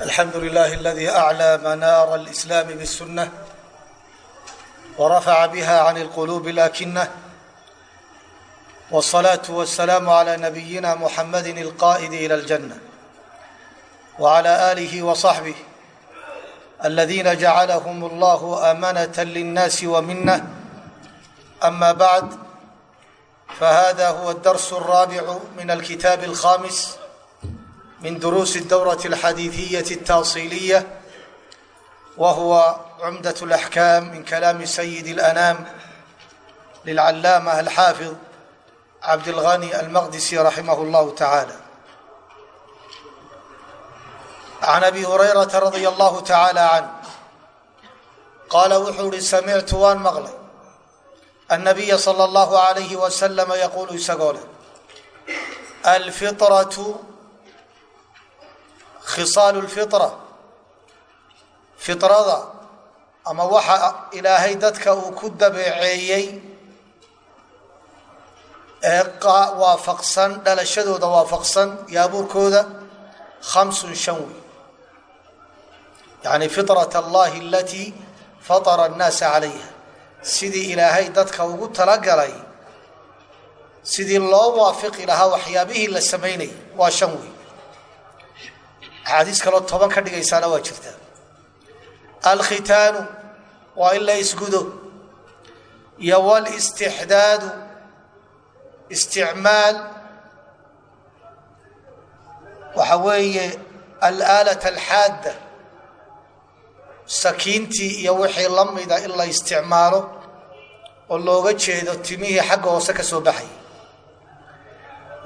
الحمد لله الذي أعلى منار الإسلام بالسنة ورفع بها عن القلوب الأكنة والصلاة والسلام على نبينا محمد القائد إلى الجنة وعلى آله وصحبه الذين جعلهم الله أمنة للناس ومنة أما بعد فهذا هو الدرس الرابع من الكتاب الخامس من دروس الدورة الحديثية التاصيلية وهو عمدة الأحكام من كلام سيد الأنام للعلامة الحافظ عبد الغني المقدسي رحمه الله تعالى عن أبي هريرة رضي الله تعالى عنه قال wuxuu uhi samictu waan maqlay النabiya slى الlaه عalayه وسلم yquل isagoo leh alfiطرة khisaalu lfira firada ama waxa ilaahay dadka uu ku dabeeceeyey ee waafaqsan dhalashadooda waafaqsan iyo abuurkooda khamsun shan wey yacni firat allahi alatii fatara annaasa calayha. Sidii ilaahay dadka ugu talagalay sidii loo waafiqi lahaa waxyaabihii la samaynayay waa shan wey axaadiis kaloo toban ka dhigaysaana waa jirtaa alkhitaanu waa in la isgudo iyo wlstixdaadu isticmaal waxa weeye alaalat alxaadda sakiintii iyo wixii la mida in la isticmaalo oo looga jeedo timihii xagga hoose ka soo baxay.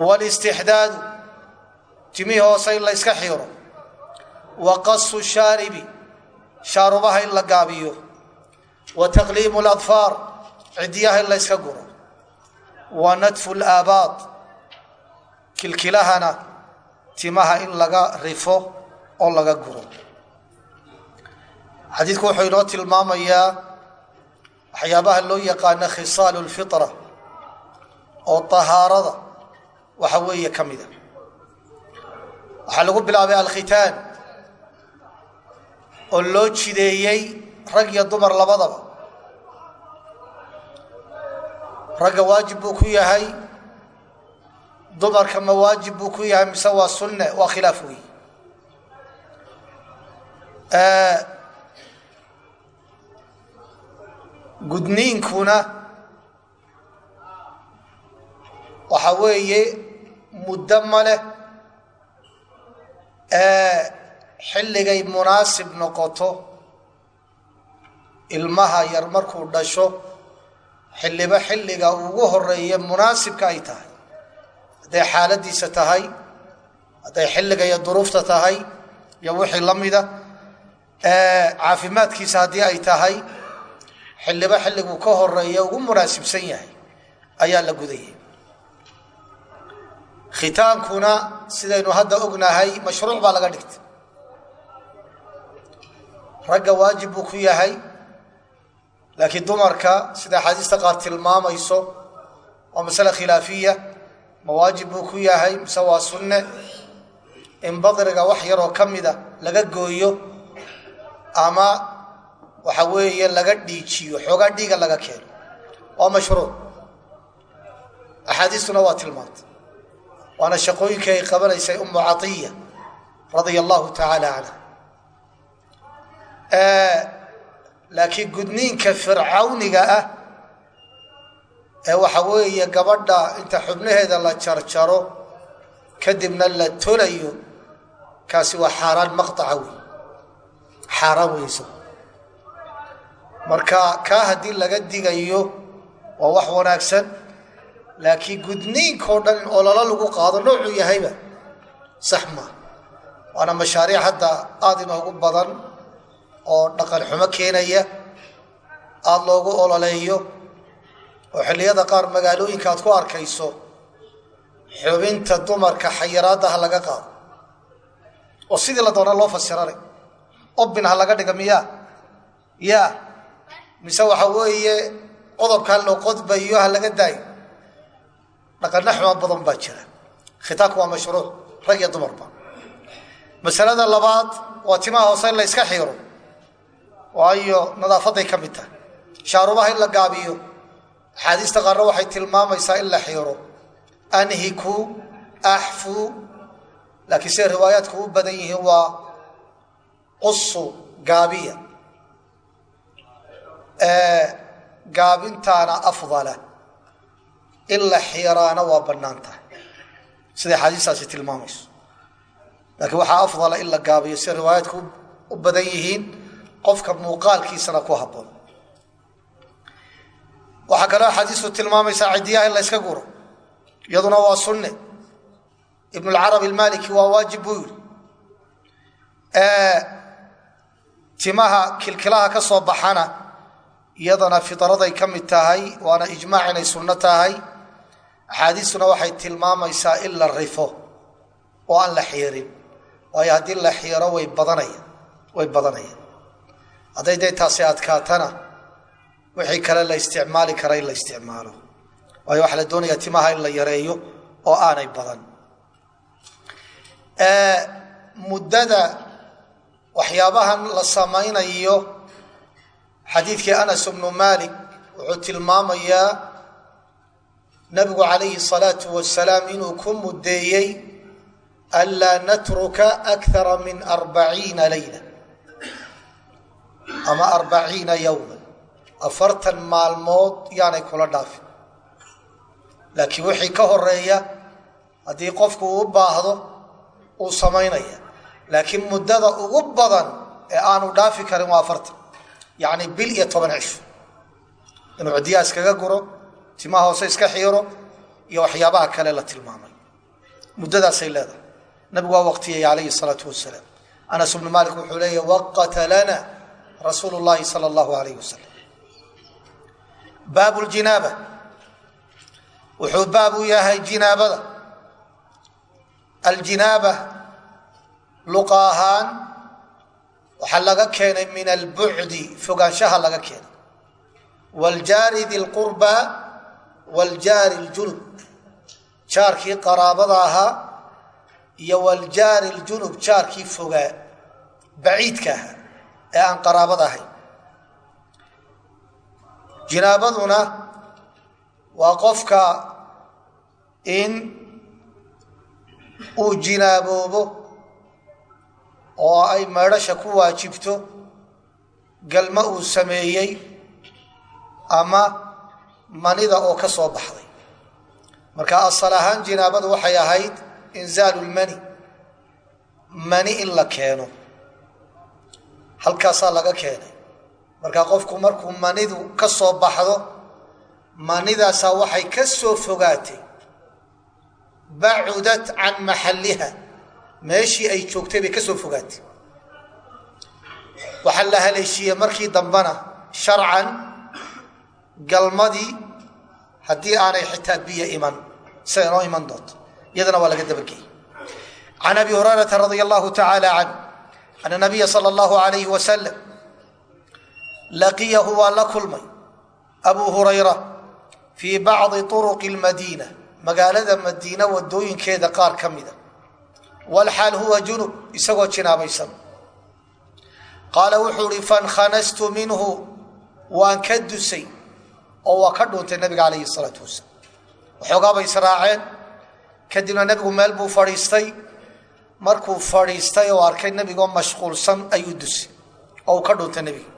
Wlistixdaadu timihii hoose in la yska xiro wa qasu shaaribi shaarubaha in la gaabiyo. Wa taqliimu ladfaar ciddiyaha in la yska guro. Wa nadfu laabaad kilkilahana timaha in laga rifo oo laga guro. Xadiidku wuxuu inoo tilmaamayaa waxyaabaha loo yaqaano khisaalu lfitra oo tahaarada waxa weeye ka mida waxaa lagu bilaabay alkhitaan oo loo jideeyey rag iyo dumar labadaba. Ragga waajib buu ku yahay dumarka ma waajib buu ku yahay mise waa sunne waa khilaaf wey gudniinkuna waxa weeye muddo ma leh xilligay munaasib noqoto ilmaha yar markuu dhasho xilliba xilliga ugu horreeya munaasibka ay tahay. Hadday xaaladiisa tahay hadday xilliga iyo duruufta tahay iyo wixii la mida caafimaadkiisa haddii ay tahay xilliba xilliguu ka horreeya ugu munaasibsan yahay ayaa la gudayay khitaankuna sidaynu hadda ognahay mashruuc baa laga dhigtay ragga waajib buu ku yahay. Laakiin dumarka sida axaadiista qaar tilmaamayso waa masale khilaafiya ma waajib buu ku yahay mise waa sunne. In badriga wax yaroo ka mida laga gooyo ama waxa weeye laga dhiijiyo xoogaa dhiiga laga keeno waa mashruuc. Axaadiistuna waa tilmaantay. Waana shaqooyinkii ay qabanaysay umu caiya radia allahu tacaala canha laakiin gudniinka fircawniga ah ee waxa weeye gabadha inta xubnaheeda la jarjaro kadibna la tolayo kaasi waa xaaraan maqaca wey xaaraan weyso marka kaa haddii laga digayo waa wax wanaagsan laakiin gudniinkao dhan in lagu qaado noocuu yahayba sax maa waana mashaariic hadda aada inoogu badan oo dhaqan xumo keenaya aada loogu ololeeyo oo xilliyada qaar magaalooyinka aad ku arkayso xubinta dumarka xayiraadda ha laga qaado. Oo sidii la doona loo fasiranay obin ha laga dhiga miyaa? Ya mise waxa weeye qodobka loo qodbayo ha laga daayo? Dhaqanna xumaan badan baa jira. Khitaanku waa mashruuc rag iyo dumarba. Masalada labaad waa timaha hoose in la yska xiiro waayo nadaafaday ka mid tahay. Shaarubaha in la gaabiyo axaadiista qaarna waxay tilmaamaysaa in la xiiro. Anhiku axfu laakiin siday riwaayaadku u badan yihiin waa qusu gaabiya. Gaabintaana afdala. In la xiiraana waa bannaan tahay. Siday axaadiistaasi tilmaamayso? Laakiin waxaa afdala in la gaabiyo siday riwaayaadku u badan yihiin qofka muuqaalkiisana ku habboon. Waxaa kaloo axaadiistu tilmaamaysaa cidiyaha in la yska guro iyaduna waa sunne. Ibn lcarabi almaliki waa waajib buu yidhi. Timaha kilkilaha ka soo baxana iyadana fidraday ka mid tahay waana ijmaac inay sunno tahay. Axaadiistuna waxay tilmaamaysaa in la rifo oo aan la xiirin. Waayo haddii la xiiro way badanaya way badanayaan hadday dee taasi adkaatana wixii kale la isticmaali kara in la isticmaalo. Waayo waxaa la doonayaa timaha in la yareeyo oo aanay badan. Muddada waxyaabahan la samaynayo xadiidkii anas bnu malik wuxuu tilmaamayaa nabigu calayhi salaatu wasalaam inuu ku muddeeyey anlaa natruka akara min arbaciina layla ama arbaciina yowma afartan maalmood yaanay kula dhaafin. Laakiin wixii ka horreeya haddii qofku uu baahdo uu samaynaya. Laakiin muddada ugu badan ee aanu dhaafi karin waa afartan. Yacni bil iyo toban cisho. Inuu cidiyaa iskaga guro timaha hoose iska xiiro iyo waxyaabaha kale la tilmaamay. Muddadaasay leedahay. Nabigu waa waqtiyay calayhi salaatu wasalaam anas bnu malik wuxuu leeya waqata lana rasuulu llahi sala allahu alayh wasalam baabu ljinaaba wuxuu baab u yahay jinaabada. Aljinaaba luqa ahaan waxaa laga keenay min albucdi fogaanshaha laga keenay. Wljaari di lqurba wljaari ljunub jaarkii qaraabada ahaa iyo wljaari ljunub jaarkii fogaa baciidka ahaa ee aan qaraabada ahayn jinaabaduna waa qofka in uu jinaaboobo oo ay meedhasha ku waajibto galma uu sameeyey ama manida oo ka soo baxday. Marka asal ahaan jinaabadu waxay ahayd inzaalu lmani mani in la keeno halkaasaa laga keenay. Marka qofku markuu manidu ka soo baxdo manidaasaa waxay ka soo fogaatay. Bacudat can maxalliha meeshii ay joogtay bay ka soo fogaatay. Waxaa la haleeshiiyey markii dambena sharcan galmadii haddii aanay xitaa biyo iman sida inoo iman doonto. Iyadana waa laga dabageeyey can abi hurayrata radia allahu tacaala canh ana nabiya sala allahu alayhi wasalam laqiyahu waa la kulmay. Abu hurayra fii bacdi turuqi lmadiina magaalada madiina wadooyinkeeda qaar ka mida walxaal huwa junub isagoo jinaabaysan. Qaala wuxuu ihi fankanastu minhu waan ka dusay oo waa ka dhuuntay nabiga calayhi salaatu wasalaam waxoogaa bay israaceen kadibna nebigu meel buu fadhiistay markuu fadhiistay oo arkay nebigoo mashquulsan ayuu dusay oo uu ka dhuuntay nebiga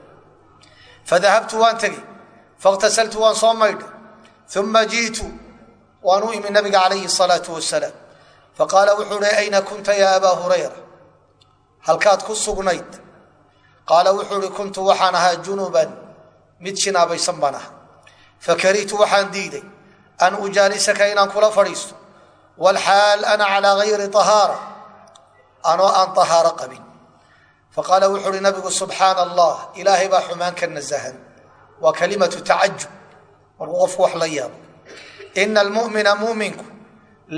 fadahabtu waan tegey. Fakhtasaltu waan soo maydhay. Uma ji'tu waan u imi nabiga calayhi salaatu wasalaam faqaala wuxuu hi ayna kunta yaa abaa hurayra? Halkaad ku sugnayd. Qaala wuxuu hi kuntu waxaan ahaa junuban. Mid jinaabaysan baan aha fakarihtu waxaan diiday an ujaalisaka inaan kula fadhiisto. Walxaal ana calaa gayri ahaara anoo aan ahaaro qabin. Faqaala wuxuu uhi nabigu subxaana allah ilaahay baa xumaan ka nasahan. Waa kalimatu tacajub markuu qofku wax la yaabo. Ina almumina muminku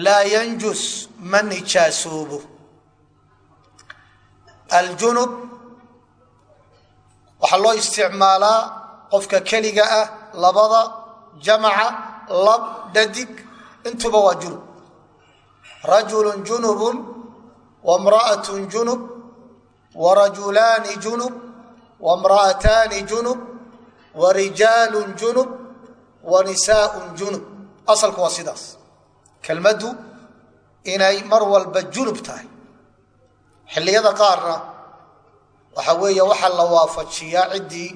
laa yanjus ma nijaasoobo aljunub waxaa loo isticmaalaa qofka keliga ah labada jamaca lab dhadig intuba waa junub. Rajulu junubun wamra'atu junub warajulaani junub wamra'ataani junub warijaalu junub wanisaaun junub asalku waa sidaas kelmaddu inay mar walba junub tahay xilliyada qaarna waxa weeye waxaa la waafajiyaa ciddii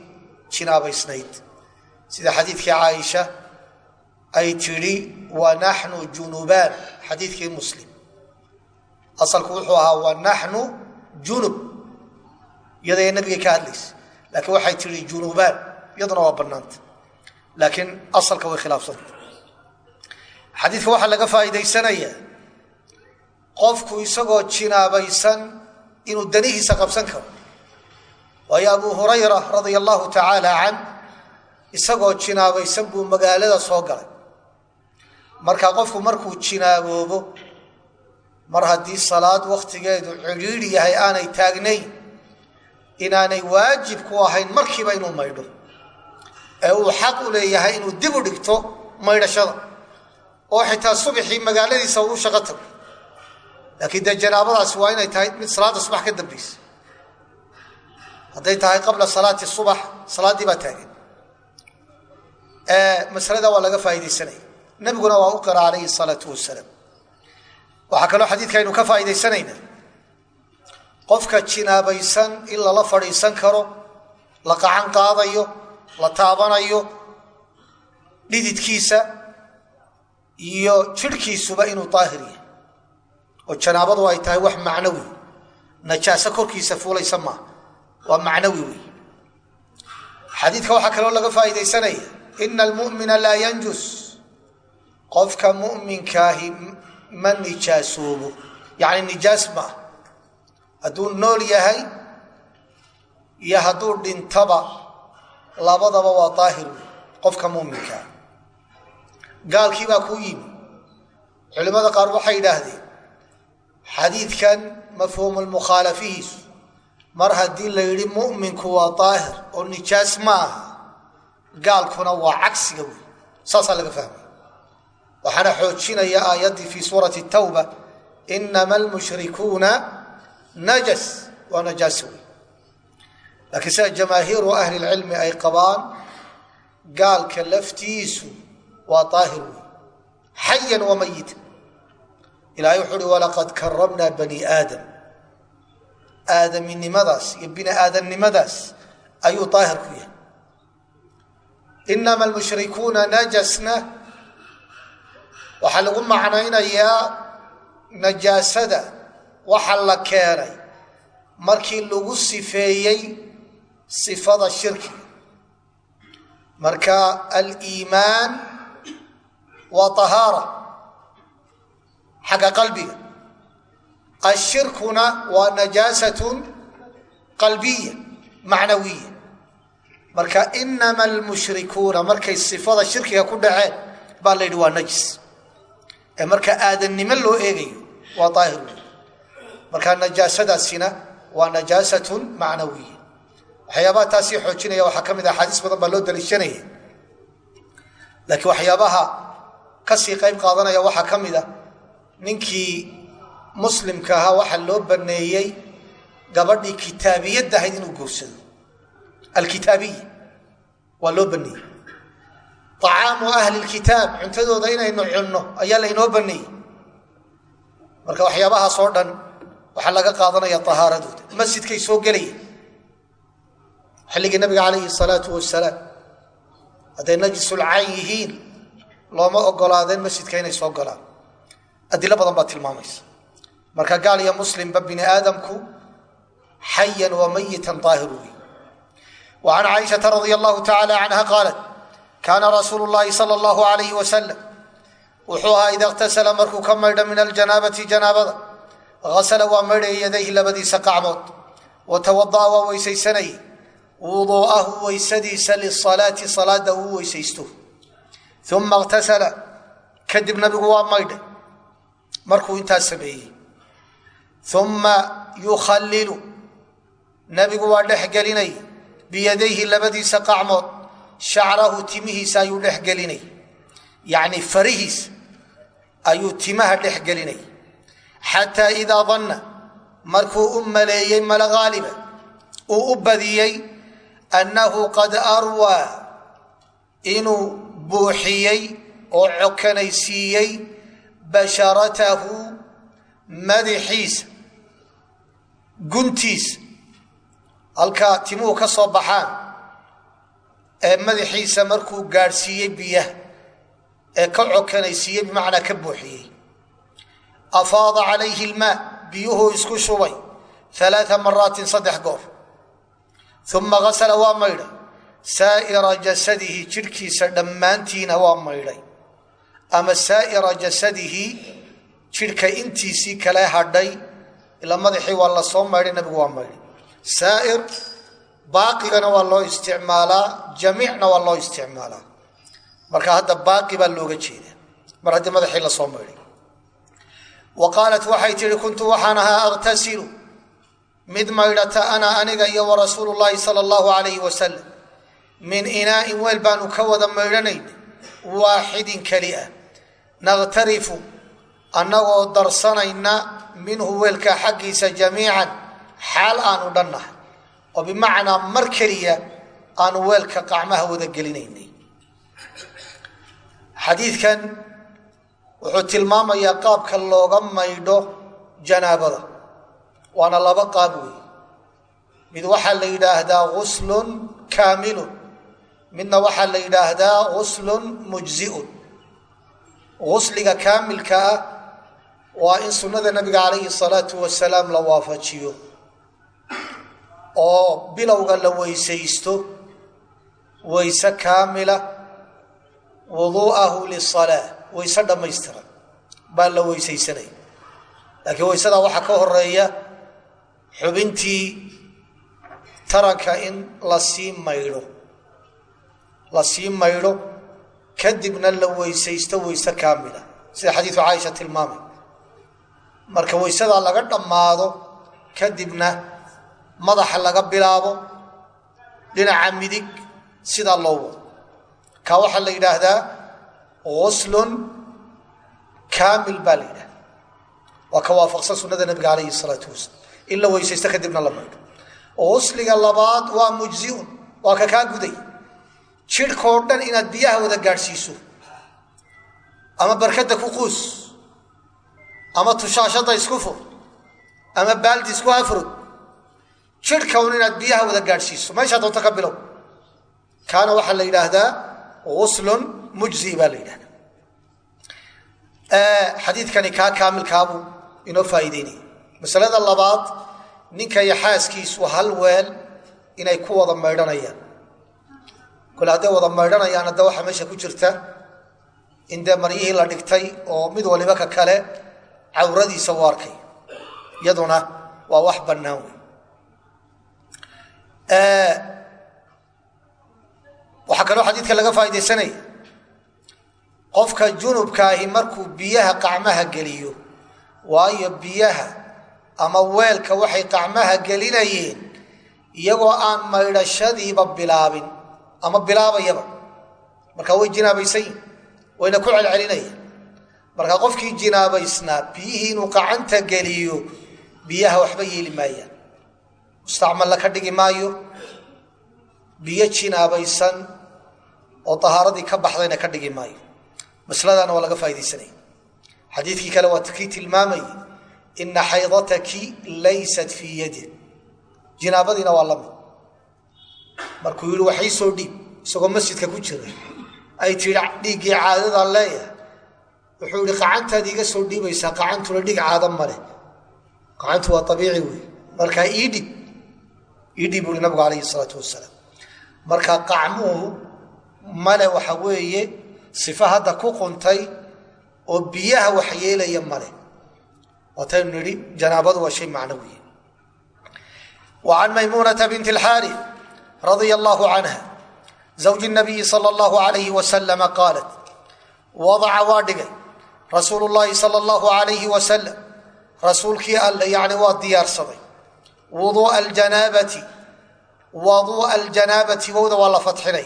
jinaabaysnayd sida xadiidkii caaisha ay tidhi wa naxnu junubaan xadiidkii muslim asalku wuxuu ahaa wa naxnu junub. Iyadaya nabigay ka hadlaysa laakiin waxay tihi junubaan iyaduna waa bannaanta. Laakiin asalka way khilaafsanta xadiidka waxaa laga faa'iidaysanayaa qofku isagoo jinaabaysan inuu danihiisa qabsan karo. Waayo abu hurayra radia allahu tacaala can isagoo jinaabaysan buu magaalada soo galay. Marka qofku markuu jinaaboobo mar haddii salaad wakhtigeedu cidhiidhi yahay aanay taagnayn inaanay waajib ku ahayn markiiba inuu maydho. Ee uu xaq u leeyahay inuu dib u dhigto maydhashada. Oo xitaa subaxii magaaladiisa uu shaqo tago. Laakiin dee janaabadaasi waa inay tahay mid salaadda subax ka dambaysa. Hadday tahay qabla salaati subax salaaddii baa taagan masalada waa laga faaidaysanaya nabiguna waa u qira alayhi salaau wasalaam waxaa kaloo xadiidka aynu ka faa'iidaysanayna qofka jinaabaysan in lala fadhiisan karo la qacan qaadayo la taabanayo dhididkiisa iyo jidhkiisuba inuu daahir yahay. Oo janaabadu ay tahay wax macnawi. Najaaso korkiisa fuulaysa maaha waa macnawi wey xadiidka waxaa kaloo laga faa'iidaysanaya ina almu'mina laa yanjus. Qofka mu'minkaahi ma nijaasoobo yacni nijaas maaha hadduu nool yahay iyo hadduu dhintaba labadaba waa daahir qofka mu'minkaa gaalkii baa kuu yimi. Culimmada qaar waxay yidhaahdeen xadiidkan mafhuumu mukhaalafihiisu mar haddii la yidhi mu'minku waa daahir oo nijaas ma aha gaalkuna waa cagsiga wey saasaa laga fahmaya waxaana xoojinaya aayaddii fii suurati tawba inama almushrikuuna najas waa najaasa wey laakiin sida jamaahiiru ahli lcilmi ay qabaan gaalka laftiisu waa daahir wey xayan wa mayita ilahay wuxuu uhi walaqad karamnaa bani aadam. Aadaminimadaas iyo bini aadamnimadaas ayuu daahir ku yahay. Inama almushrikuuna najasna waxaa lagu macnaynayaa najaasada. Waxa la keenay. Markii lagu sifeeyey sifada shirkiga marka aliimaan waa tahaara. Xagga qalbiga. Ashirkuna waa najaasatun qalbiya macnawiya marka inama almushrikuuna markay sifada shirkiga ku dhaceen baa la yidhi waa najis ee marka aadannimo loo eegayo waa daahir wey marka najaasadaasina waa najaasatun macnawiya waxyaabaha taasii xoojinaya waxaa ka mid ah axaadiis badan baa loo daliishanaya laakiin waxyaabaha ka sii qayb qaadanaya waxaa ka mid a ninkii muslimka ahaa waxaa loo baneeyey gabadhii kitaabiyadda ahayd inuu guursado alkitaabiya waa loo baneeyey acaamu ahli lkitaab cuntadooda inaynu cunno ayaa laynoo baneeyey marka waxyaabahaas oo dhan waxaa laga qaadanaya ahaaradooda masjidkay soo gelaya xilligii nabiga calayhi salaatu wasalaam hadday najisulcayn yihiin looma ogolaadeen masjidka inay soo galaan adilo badan baa tilmaamaysa marka gaal iyo muslimba bini aadamku xayan wa mayitan daahir wey wa can caaishata radia allahu tacaala canha qaalat kaana rasuulu llahi sala allahu alayhi wasalam wuxuu ahaa ida iqtasala markuu ka maydho min aljanaabati janaabada hasala waa maydhaya yadayhi labadiisa qacmood wa tawada'a waa weysaysanayay wuduu'ahu weysadiisa lisalaati salaada uu weysaysto uma iqtasala kadib nabigu waa maydhay markuu intaas sameeyey uma yukhallilu nabigu waa dhexgelinay biyadayhi labadiisa qacmood shacrahu timihiisa ayuu dhexgelinay yacni farihiisa ayuu timaha dhexgelinay xataa idaa danna markuu u maleeyey mala haaliba uu u badiyey annahu qad arwaa inuu buuxiyey oo cokanaysiiyey basharatahu madaxiisa guntiisa halkaa timuhu ka soo baxaan ee madaxiisa markuu gaadhsiiyey biyaha ee ka cokanaysiiyey bimacnaa ka buuxiyey. Afaada calayhi ilmaa biyuhuu isku shubay alaaa maraatin saddex goor. Uma gasala waa maydhay. Saa'ira jasadihi jidhkiisa dhammaantiina waa maydhay. Ama saa'ira jasadihi jidhka intiisii kale hadhay ila madaxii waa la soo maydhay nabigu waa maydhay baaqigana waa loo isticmaalaa jamiicna waa loo isticmaalaa. Marka hadda baaqi baa looga jeeda mar haddii madaxii la soo maydhay wa qaalat waxay tihi kuntu waxaan ahaa akhtasilu mid maydhata ana aniga iyo warasuulu llaahi sala allahu alayhi wasalam min inaa'in weel baanu ka wada maydhanayn waaxidin keli ah. Nakhtarifu annagoo darsanayna minhu weelka xaggiisa jamiican xaal aanu dhannahay oo bimacnaa mar keliya aanu weelka qacmaha wada gelinaynay. Xadiidkan wuxuu tilmaamayaa qaabka looga maydho janaabada. Waana laba qaab wey mid waxaa la yidhaahdaa guslun kaamilun. Midna waxaa la yidhaahdaa guslun mujziun. Gusliga kaamilka ah waa in sunnada nabiga calayhi salaatu wasalaam la waafajiyo oo bilowga la weysaysto weyse kaamila wuduu'ahu lisalaa weyse dhammaystiran baa la weysaysanaya laakiin weysadaa waxaa ka horreeya xubintii taranka in la sii maydho la sii maydho kadibna la weysaysto weyse kaamila. Sida xadiidu caaisha tilmaamay. Marka weysadaa laga dhammaado kadibna madaxa laga bilaabo dhinaca midig sidaa loo wado kaa waxaa la yidhaahdaa guslun kaamil baa la yidhahda waa ka waafaqsan sunnada nabiga calayhi salaatu wasalaam in la weysaysto kadibna la maydho gusliga labaad waa mujziun waa ka kaa guday. Jidhkao dhan inaad biyaha wada gaadhsiiso. Ama barkadda ku quus. Ama tushaashadda isku fur. Ama baaldi isku afrod jidhka un inaad biyaha wada gaadhsiiso meeshaa doonto ka bilow. Kaana waxaa la yidhaahdaa guslun mujzi baa la yidhahda xadiidkani kaa kaamilkaabuu inoo faa'iideynaya masalada labaad ninka iyo xaaskiisu hal weel inay ku wada maydhanayaan. Kole hadday wada maydhanayaan hadda waxaa meesha ku jirta in dee maryihii la dhigtay oo mid waliba ka kale cawradiisa u arkay. Iyaduna waa wax bannaan wey waxaa kaloo xadiidka laga faaidaysanaya qofka junubkaahi markuu biyaha qacmaha geliyo waayo biyaha ama weelka waxay qacmaha gelinayeen iyagoo aan maydhashadiiba bilaabin ama bilaabayaba. Markaa way jinaabaysan yihiin wayna ku celcelinayaan marka qofkii jinaabaysnaa biyihii inuu qacanta geliyo biyaha waxba yeeli maayaan mustacmalla ka dhigi maayo biyo jinaabaysan oo ahaaradii ka baxdayna ka dhigi maayo masladaana waa laga faa'idaysanaya xadiidkii kale waa kii tilmaamayay ina xaydataki laysat fii yadi jinaabadiina waa la mid markuu yihi waxay soo dhiib isagoo masjidka ku jira ay tii dhiiggii caadadaan leeyahay wuxuu yihi qacantaad iiga soo dhiibaysaa qacantuna dhig caado male qacantu waa abiici wey markaa iidhib iidhib buu hi nabigu alayhi salaatu wasalaam. Marka qacmuhu male waxa weeye sifa hadda ku quntay oo biyaha wax yeelaya male. Waataynu nidhi janaabadu waa shay macnawiye wa can maymuunata binti alxaari radia allahu canha zawji nabiyi sala allahu alayhi wasalama qaalat wadaca waa dhigay. Rasuulu llaahi sala allahu alayhi wasalam rasuulkii alle yacni waa wuduu'a aljanaabati. Waduu'a aljanaabati wowda waa la fadxinay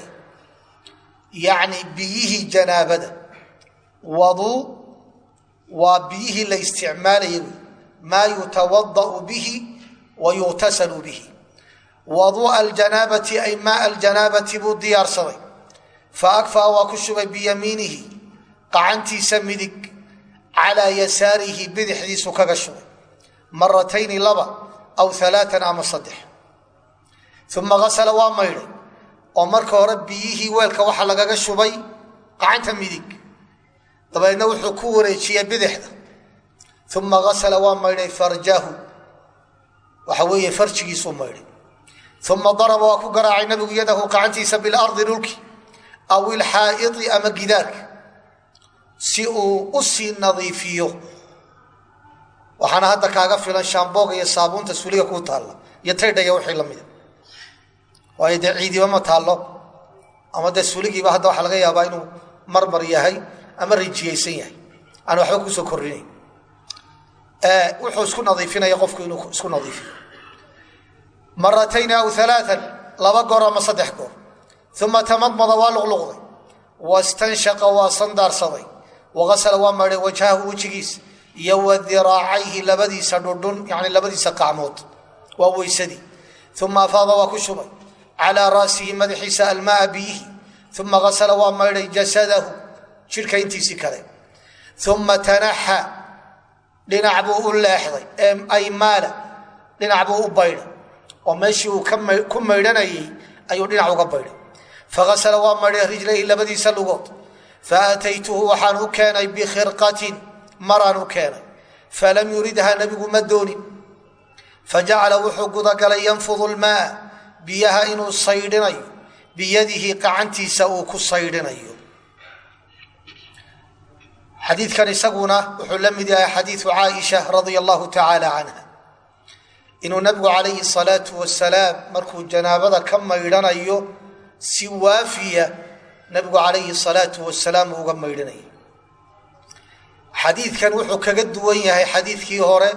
yacni biyihii janaabada. Waduu waa biyihii la isticmaalayay. Wey maa yutawada'u bihi wa yuqtasalu bihi. Waduu'a aljanaabati ay maa aljanaabati buu diyaarsaday fa akfaa waa ku shubay biyamiinihi. Qacantiisa midig. Calaa yasaarihi bidixdiisu kaga shubay. Maratayni laba aw alaaan ama saddex uma asala waa maydhay oo marka hore biyihii weelka waxaa lagaga shubay qacanta midig dabeedna wuxuu ku wareejiyey bidixda uma asala waa maydhay farjahu waxa weeye farjigiisuu maydhay uma daraba waa ku garaacay nabigu yadahu qacantiisa bilardi dhulki aw ilxaa'idi ama gidaarka si uu u sii nadiifiyo waxaana hadda kaaga filan shaambooga iyo saabuunta suuliga kuu taalla iyo taydhaya wixii la mida waayo dee ciidiba ma taallo ama dee suuligiiba hadda waxaa laga yaabaa inuu marmar yahay ama rijiyaysan yahay. Aan waxba ku soo korrinayn wuxuu isku nadiifinaya qofku inuu isku nadiifiyo. Maratayni aw alaaan laba goor ama saddex goor. Uma tamadmada waa luqluqday. Wastanshaqa waa sandaarsaday. Waasala waa maydhay wajhahu wejigiisa iyo wa diraacayhi labadiisa dhudhun yani labadiisa qacmood waa weysadii uma afaada waa ku shubay. Calaa raasihi madaxiisa almaa biyihi uma asala waa maydhay jasadahu jidhka intiisii kale. Uma tanaxa dhinac buu u leexday. Ay maala dhinac buu u baydhay. Oo meeshii uu ku maydhanayay ayuu dhinac uga baydhay. Faasala waa maydhay rijlayhi labadiisa lugood. Faataytuhu waxaan u keenay bikhirqatin maraan u keenay. Falam yuridha nabigu ma doonin. Fajacala wuxuu gudagalay yanfudu lmaa biyaha inuu saydhinayo biyadihi qacantiisa uu ku saydhinayo. Xadiidkan isaguna wuxuu la mid yahay xadiidu caaisha radia allahu tacaala canha inuu nabigu calayhi salaatu wasalaam markuu janaabada ka maydhanayo si waafiya nabigu calayhi salaatu wasalaam uga maydhanayo xadiidkan wuxuu kaga duwan yahay xadiidkii hore.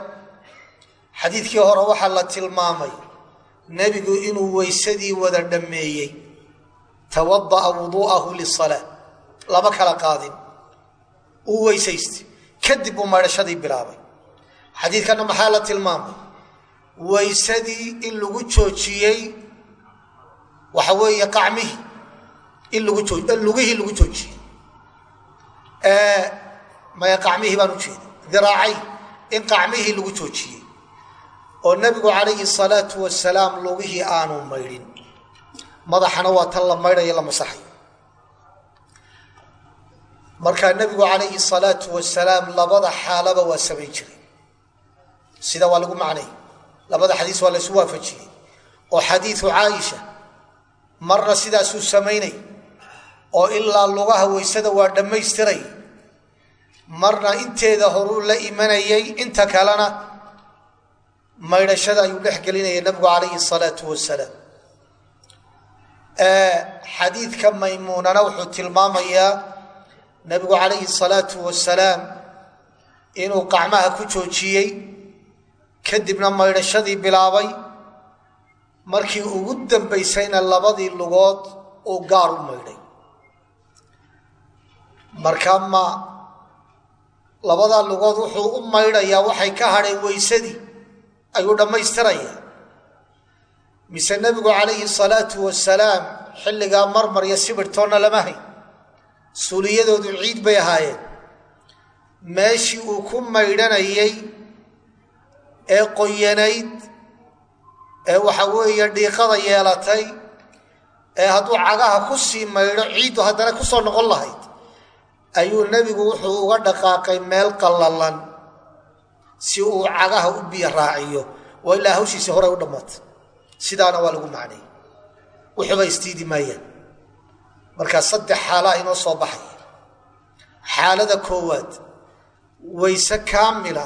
Xadiidkii hore waxaa la tilmaamay nebigu inuu weysadii wada dhammeeyey. Tawada'a wuduu'ahu lisalaa lama kala qaadin. Uu weysaystay kadib uu maydhashadii bilaabay. Xadiidkanna maxaa la tilmaamay? Weysadii in lagu joojiyey waxa weeye qacmihii. In lagu oo lugihii lagu joojiyey maya qacmihii baan ujeeda diraacay in qacmihii lagu joojiyey. Oo nabigu calayhi salaatu wasalaam lugihii aanu maydhin. Madaxana waa tan la maydhayo la masaxayo markaa nabigu calayhi salaatu wasalaam labada xaalaba waa samayn jiray. Sida waa lagu macnay. Labada xadiis waa laysu waafajiyey. Oo xadiidu caaisha marna sidaasuu samaynay. Oo ilaa lugaha weysada waa dhammaystiray marna inteeda horuu la imanayay inta kalena maydhashada ayuu dhex gelinaya nabigu calayhi salaatu wasalaam. Xadiidka maymuunana wuxuu tilmaamayaa nabigu calayhi salaatu wasalaam inuu qacmaha ku joojiyey kadibna maydhashadii bilaabay. Markii ugu dambaysayna labadii lugood uu gaar u maydhay. Marka ma labadaa lugood wuxuu u maydhayaa waxay ka hadheen weysadii ayuu dhammaystirayaa mise nebigu calayhi salaatu wasalaam xilligaa marmar iyo sibirtoonna lama hayn. Suuliyadoodu ciid bay ahaayeen. Meeshii uu ku maydhanayay ee qoyanayd ee waxa weeye dhiiqada yeelatay ee hadduu cagaha ku sii maydho ciiddu haddana ku soo noqon lahayd ayuu nebigu wuxuu uga dhaqaaqay meel qallalan si uu cagaha u biyo raaciyo waa ilaa hawshiisii horey u dhammaatay sidaana waa lagu macnay. Wuxuuba istiidi maayaan markaa saddex xaalaa inoo soo baxaya xaalada koowaad wayse kaamila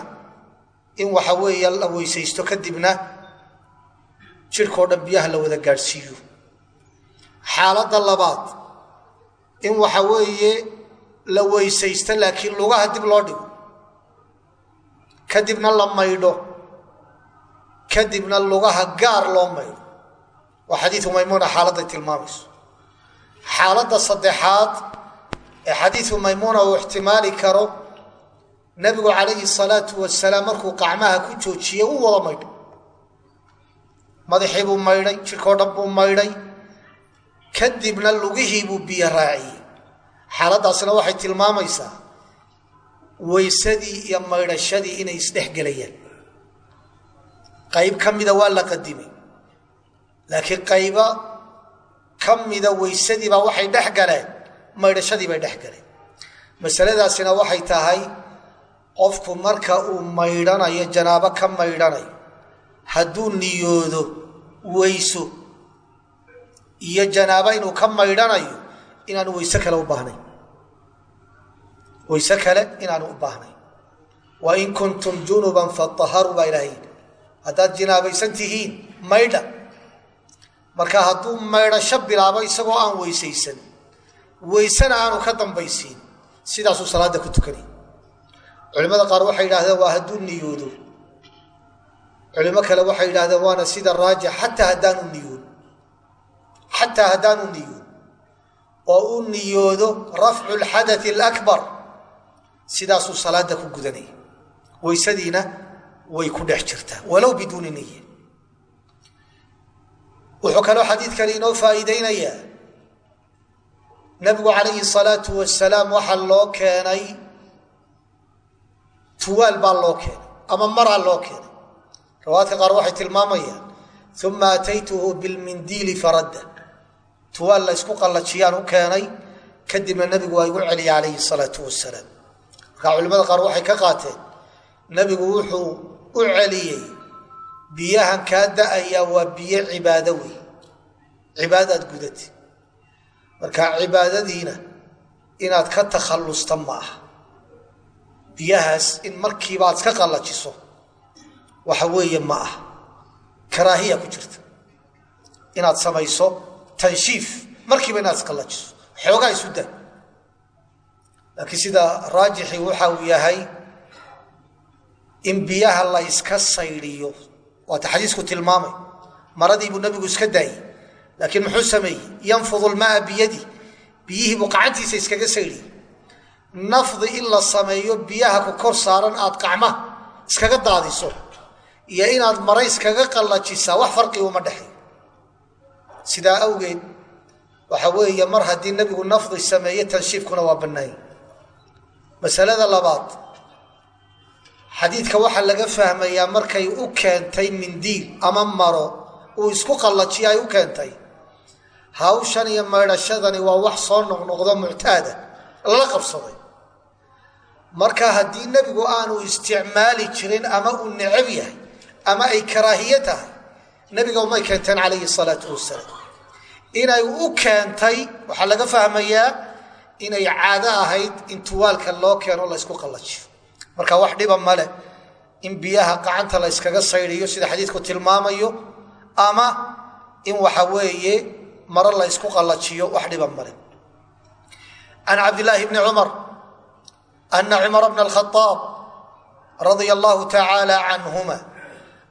in waxa weeye la weysaysto kadibna jidhkao dhan biyaha la wada gaadhsiiyo. Xaaladda labaad in waxa weeye la weysaysto laakiin lugaha dib loo dhigo. Kadibna la maydho. Kadibna lugaha gaar loo maydho. Waa xadiidu maymuuna xaaladday tilmaamayso. Xaaladda saddexaad ee xadiidu maymuuna uu ixtimaali karo nabigu calayhi salaatu wasalaam markuu qacmaha ku joojiyey u wada maydhay madaxii buu maydhay jirkoo dhan buu maydhay. Kadibna lugihii buu biyo raaciyey xaaladaasna waxay tilmaamaysaa weysadii iyo maydhashadii inay isdhexgelayaan. qayb ka mida waa la qadimay laakiin qayba ka mida weysadiibaa waxay dhex galeen maydhashadii bay dhex galeen. masaladaasina waxay tahay qofku marka uu maydhanayo janaabo ka maydhanayo hadduu niyoodo weyso iyo janaabo inuu ka maydhanayo inaanu weyse kale u baahnayn. Weyse kale inaanu u baahnayn. Wain kuntum junuban faaharuu baa ilahay yidhi. Haddaad jinaabaysan tihiin maydha. Marka hadduu maydhasho bilaabo isagoo aan weysaysan weysena aanu ka dambaysiin. Sidaasuu salaada ku tukanay. Culimada qaar waxay yidhahdeen waa hadduu niyoodo. Culimo kale waxay yidhahdeen waana sida raajix xataa haddaanu niyoon xataa haddaanu niyoon oo u niyoodo rafcu lxadathi alakbar. Sidaasuu salaada ku gudanaya weysadiina way ku dhex jirtaa walow biduuni niya wuxuu kaloo xadiidkani inoo faa'iideynayaa nabigu calayhi salaatu wasalaam waxaa loo keenay tuwaal baa loo keenay ama maraa loo keenay. Riwaadka qaar waxay tilmaamayaan uma ataytuhu bilmindiili faradda tuwaal la ysku qallajiyaan u keenay kadibna nabigu waa igu celiyay calayhi salaatu wasalaam markaa culimada qaar waxay ka qaateen nabigu wuxuu u celiyey biyahan kaa da'ayaa waa biyo cibaado wey cibaadaad gudati marka cibaadadiina inaad ka takhallusta ma aha. Biyahaas in markiiba aad ka qallajiso waxa weeye ma aha. Karaahiya ku jirta. Inaad samayso tanshiif markiiba inaad isqallajiso xoogaa isu da. Laakiin sida raajixi waxa uu yahay in biyaha la yska saydhiyo waata xadiisku tilmaamay. Maradii buu nabigu iska daayey laakiin muxuu sameeyey? Yanfudu lmaaa biyadi biyihii buu qacantiisa iskaga saydhiyey nafdi in la sameeyo biyaha ku kor saaran aad qacma iskaga daadiso iyo inaad mara iskaga qallajisaa wax farqi uma dhexeeyo sidaa awgeed waxa weeye mar haddii nebigu nafdi sameeye tanshiifkuna waa bannaanya masalada labaad xadiidka waxaa laga fahmayaa markay u keentay mindiil ama maro uu isku qallajiyo ay u keentay. Hawshan iyo maydhashadani waa wax soo noqnoqdo muctaada lala qabsaday. Marka haddii nebigu aanu isticmaali jirin ama uu necab yahay ama ay karaahiye tahay nebiga umay keenteen calayhi salaatu wasalaam. Inay u keentay waxaa laga fahmayaa inay caado ahayd in tuwaalka loo keeno la ysku qallajiyo. Marka wax dhiba male in biyaha qacanta la yskaga saydhiyo sida xadiidku tilmaamayo ama in waxa weeye maro la ysku qallajiyo wax dhiba male can cabdillaahi bni cumar ana cumara bna alkhaaab radia allahu tacaala canhuma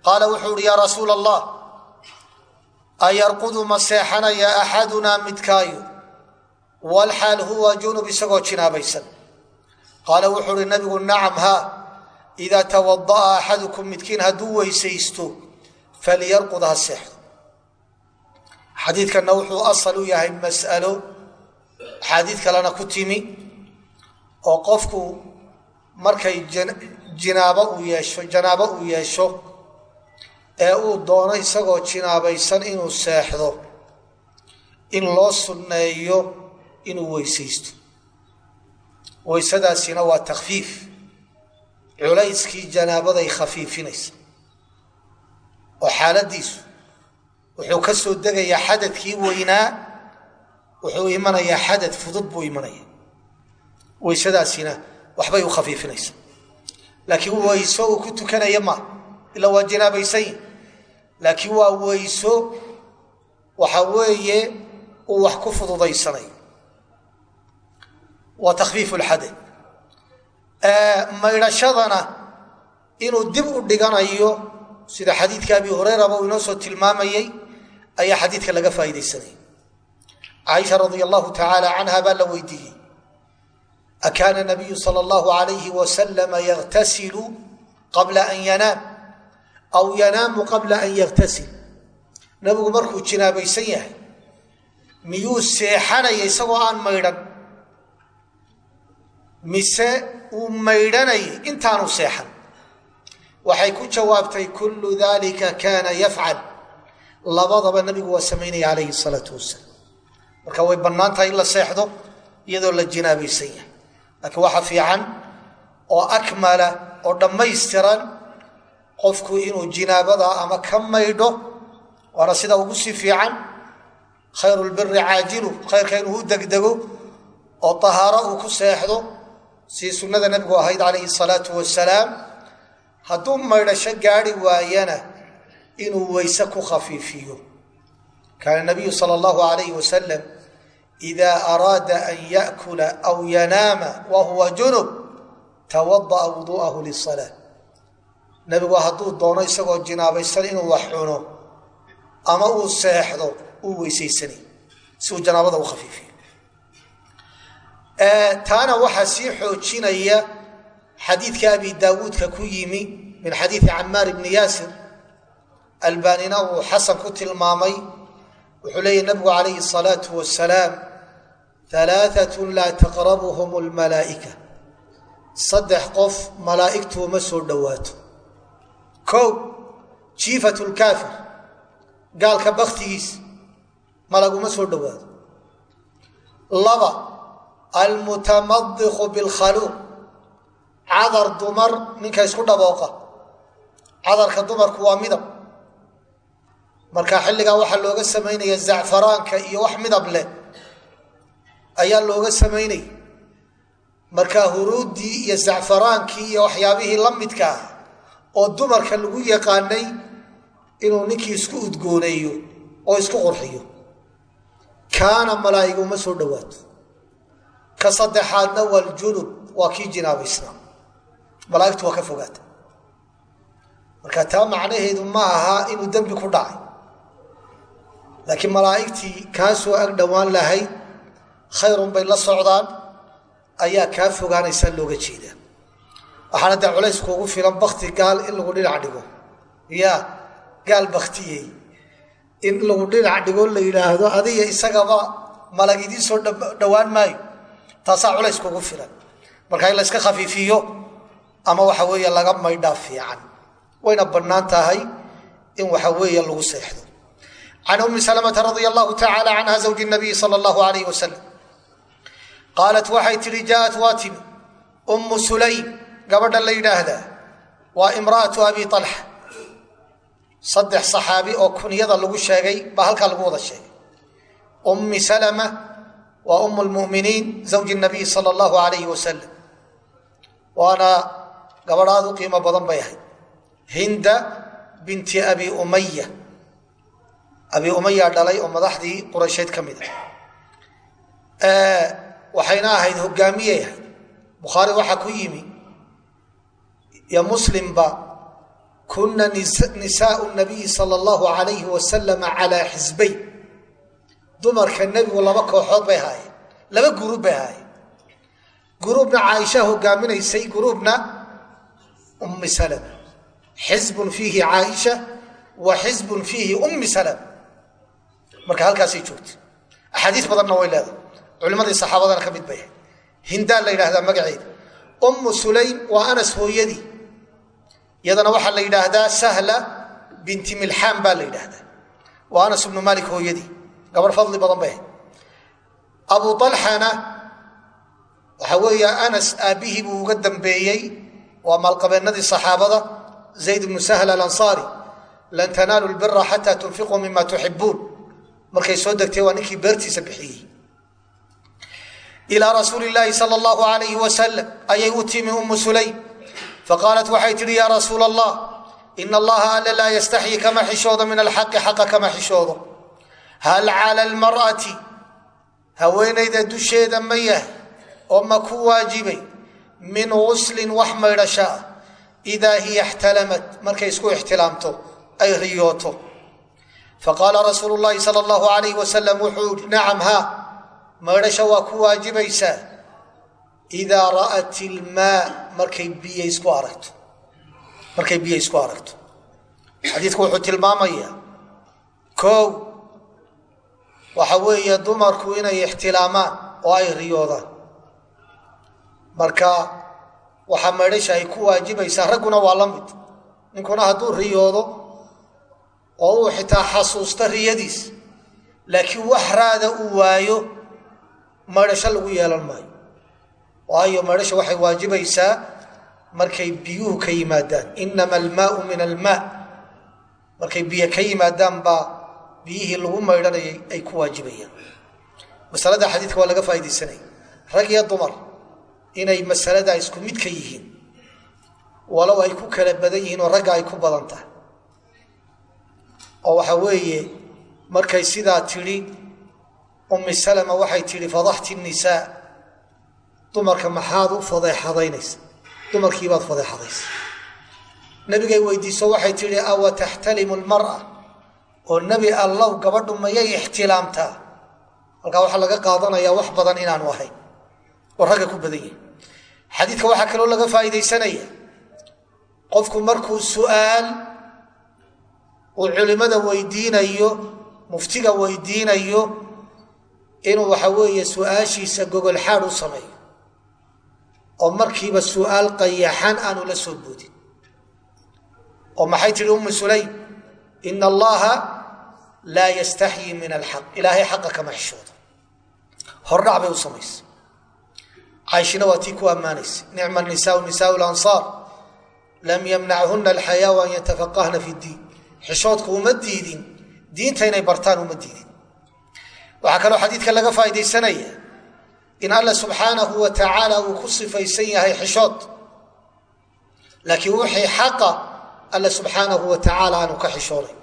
qaala wuxuu uhi yaa rasuula allah ayarqudu ma seexanaya axadunaa midkaayo walxaal huwa junub isagoo jinaabaysan. Qaala wuxuu uhi nabigu nacam haa idaa tawada'a axadukum midkiin hadduu weysaysto falyarqud ha seexdo. Xadiidkanna wuxuu asal u yahay mas'alo axaadiid kalena ku timi oo qofku markay jinaabo uu yeesho janaabo uu yeesho ee uu doono isagoo jinaabaysan inuu seexdo in loo sunneeyo inuu weysaysto. Weysadaasina waa takfiif. Culayskii janaabaday khafiifinaysa. Oo xaaladiisu. Wuxuu ka soo degayaa xadadkii weynaa wuxuu imanayaa xadad fudud buu imanaya weysadaasina waxbay u khafiifinaysa. Laakiin weyso uu ku tukanaya ma ilaa waa jinaabaysanyi laakiin waa weyso waxa weeye uu wax ku fududaysanayo waa takfiif lxadad maydhashadana inuu dib u dhiganayo sida xadiidka abi hureyraba uu inoo soo tilmaamayey ayaa xadiidka laga faaidaysanaya caaisha radia allahu tacaala canha baa la weydiiyey. Akaana nabiyu sal allahu alayhi wasalama yagtasilu qabla an yanaam aw yanaamu qabla an yagtasil nabigu markuu jinaabaysan yahay miyuu seexanaya isagoo aan maydhan? Mise uu maydhanayay intaanu seexan? Waxay ku jawaabtay kullu dalika kaana yafcal. Labadaba nabigu waa samaynaya calayhi salaatu wasalaam marka way bannaan tahay in la seexdo iyadoo la jinaabaysan yahay. Laakiin waxa fiican oo akmala oo dhammaystiran qofku inuu jinaabada ama ka maydho waana sida ugu sii fiican. Khayru lbiri caajilu khayrka inuu u degdego oo tahaaro uu ku seexdo sii sunnada nebigu ahayd calayhi salaatu wasalaam hadduu maydhasho gaari waayana inuu weyse ku khafiifiyo. Kaana nabiyu sala allahu alayhi wasalam ida araada an yaakula aw yanaama wa huwa junub tawada'a wudu'ahu lisalaa nebigu hadduu doono isagoo jinaabaysan inuu wax cuno ama uu seexdo uu weysaysanay si uu janaabada u khafiifiyo taana waxaa sii xoojinaya xadiidka abi daawuudka ku yimi min xadiidi camaar bni yaasir. Albanina uu xasan ku tilmaamay wuxuu leeyahy nabigu calayhi salaau wasalaam alaaatun laa taqrabuhum lmalaa'ika saddex qof malaa'igtu uma soo dhowaato kow jiifat lkaafir gaalka baktigiisa malaguma soo dhowaado. Laba almutamadiqu bilkhaluuq cadar dumar ninka isku dhabooqa. Cadarka dumarku waa midab. Marka xilligaa waxaa looga samaynaya zacfaraanka iyo wax midab leh ayaa looga samaynaya marka huruuddii iyo zacfaraankii iyo waxyaabihii la midka ah oo dumarka lagu yaqaanay inuu ninkii isku udgooneeyo oo isku qurxiyo. Kaana malaa'iga uma soo dhowaato ka saddexaadna waljunub waa kii jinaabaysnaa malaaigtu waa ka fogaata marka taa macnaheedu ma aha inuu dembi ku dhacay. Laakiin malaa'igtii kaa soo ag dhowaan lahayd khayrun bay la socdaan ayaa kaa fogaanaysaa looga jeedaa waxaana dee culays kuugu filan bakti gaal in lagu dhinac dhigo. Ya gaal baktiyey. In lagu dhinac dhigo la yidhaahdo adiga isagaba malag idiin dhowaan maayo. Taasaa culays kuugu filan. Marka in la yska khafiifiyo ama waxa weeye laga maydhaa fiican. Wayna bannaan tahay in waxa weeye lagu seexdo. Can umi salamata radia allahu tacaala canha zawji nabiyi sala allahu alayh wasalam qaalat waxay tihi jaaءat waa ummu sulaym gabadha la yidhaahdaa waa imra'atu abi alxa saddex saxaabi oo kunyada lagu sheegay baa halkaa lagu wada sheegay. Ummi salama waa umu lmuminiin zawji nabiy sala allahu alayhi wasalam waana gabadhaad u qiimo badan bay ahayd. Hinda binti abi umaya abi umaya dhalay oo madaxdii quraysheed ka mid a waxayna ahayd hogaamiyey ahayd. Bukhaari waxaa ku yimi iyo muslimba kuna nisaau nabiyi sala allahu alayhi wasalama calaa xisbayn dumarka nebigu laba kooxood bay ahaayeen laba guruub bay ahaayeen guruubna caaisha hogaaminaysay guruubna ummi salama. Xisbun fiihi caaisha wa xisbun fiihi ummi salama. Marka halkaasay joogtay axaadiis badanna way leedahay. Culimadii saxaabadana ka mid bay ahayd hindaan la yidhahdaa magaceeda. Ummu sulaym waa anas hooyadii iyadana waxaa la yidhaahdaa sahla binti milxaan baa la yidhaahdaa. Waa anas ibnu malik hooyadii. Gabar fadli badan bay abu alxana waxa weeye anas aabbihii buu uga dambeeyey waa maalqabeennadii saxaabada zayd ibnu sahl alansaari. Lan tanaalu lbira xataa tunfiquu mima tuxibuun markay soo degtay waa ninkii beertiisa bixiyey. Ilaa rasuuli laahi sal allahu alayhi wasalam ayay u timi ummu sulaym faqaalat waxay tihi yaa rasuula allah ina allaha alla laa yastaxyi kama xishoodo min alxaqi xaqa kama xishoodo hal cala almar'ati haweenayda dusheeda ma yahay oo ma ku waajibay min guslin wax maydhasho ah idaa hiya ixtalamat markay isku ixtilaamto ay riyooto faqaala rasuulu llaahi sala allahu alayh wasalam wuxuu yihi nacam haa maydhasho waa ku waajibaysaa idaa ra'at ilmaa markay biyo isku aragto. Markay biyo isku aragto. Xadiidku wuxuu tilmaamayaa kow waxa weeye dumarku inay ixtilaamaan oo ay riyoodaan. Marka waxaa maydhasha ay ku waajibaysaa ragguna waa la mid. Ninkuna hadduu riyoodo oo uu xitaa xasuusto riyadiis laakiin wax raada uu waayo maydhasho lagu yeelan maayo waayo maydhasha waxay waajibaysaa markay biyuhu ka yimaadaan. Inama almaau min almaa markay biyo ka yimaadaan baa biyihii lagu maydhanayay ay ku waajibayaan. Masalada xadiidka waa laga faa'idaysanaya rag iyo dumar inay masalada isku mid ka yihiin walow ay ku kala badan yihiin oo ragga ay ku badan tahay. Oo waxa weeye markay sidaa tidhi ummi salama waxay tidhi fadaxti nisaa dumarka maxaad u fadeexadaynaysa? Dumarkiibaad fadeexadaysa nabigay weydiiso waxay tidhi awa taxtalimu lmar'a oo nebi allow gabadhu mayay ixtilaamtaa halkaa waxaa laga qaadanayaa wax badan inaanu ahayn. Oo ragga ku badan yihiin xadiidka waxaa kaloo laga faa'iidaysanaya. Qofku markuu su'aal uu culimmada weydiinayo muftiga weydiinayo inuu waxa weeye su'aashiisa gogol xaad u sameeyo oo markiiba su'aal qayaxan aanu la soo boodin. oo maxay tihi ummu sulaym? Ina allaha laa yastaxyi min alxaq ilaahay xaqa kama xishoodo hordhac bay u samaysay caaishina waa tii ku ammaanaysa. Nicma nisaau nisaau lansaar lam yamnachuna alxayaau an yatafaqahna fi ddiin. Xishoodku uma diidin. Diinta inay bartaan uma diidin. Waxaa kaloo xadiidka laga faaidaysanaya in alla subxaanahu wa tacaala uu ku sifaysan yahay xishood. Laakiin wixii xaqa alla subxaanahu wa tacaala aanu ka xishoonay.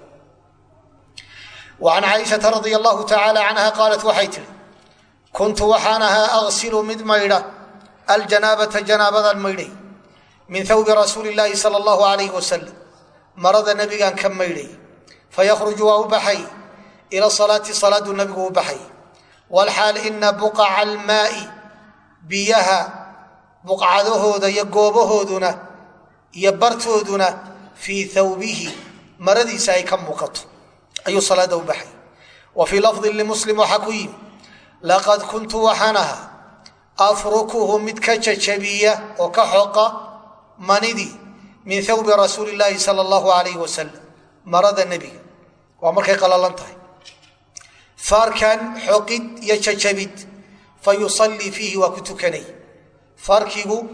Can caaishata radia allahu tacaala canha qaalat waxay tihi kuntu waxaan ahaa aksilu mid maydha aljanaabata janaabadan maydhay min thawbi rasuuli illaahi sala allahu alayh wasalam marada nebigaan ka maydhay fayakhruju waa u baxay ila salaati salaaduu nabigu u baxay walxaal ina buqaca almaai biyaha buqcadahooda iyo goobahooduna iyo bartooduna fii thawbihi maradiisa ay ka muuqato ayuu salaada u baxay. Wa fii lafdin limuslim waxaa ku yimi laqad kuntu waxaan ahaa afrukuhu mid ka jajabiya oo ka xoqa manidii min thawbi rasuuli illaahi sala allahu alayh wasalam marada nebiga. Waa markay qalalan tahay faarkan xoqid iyo jajabid fa yusallii fiihi waa ku tukanay. Faarkigu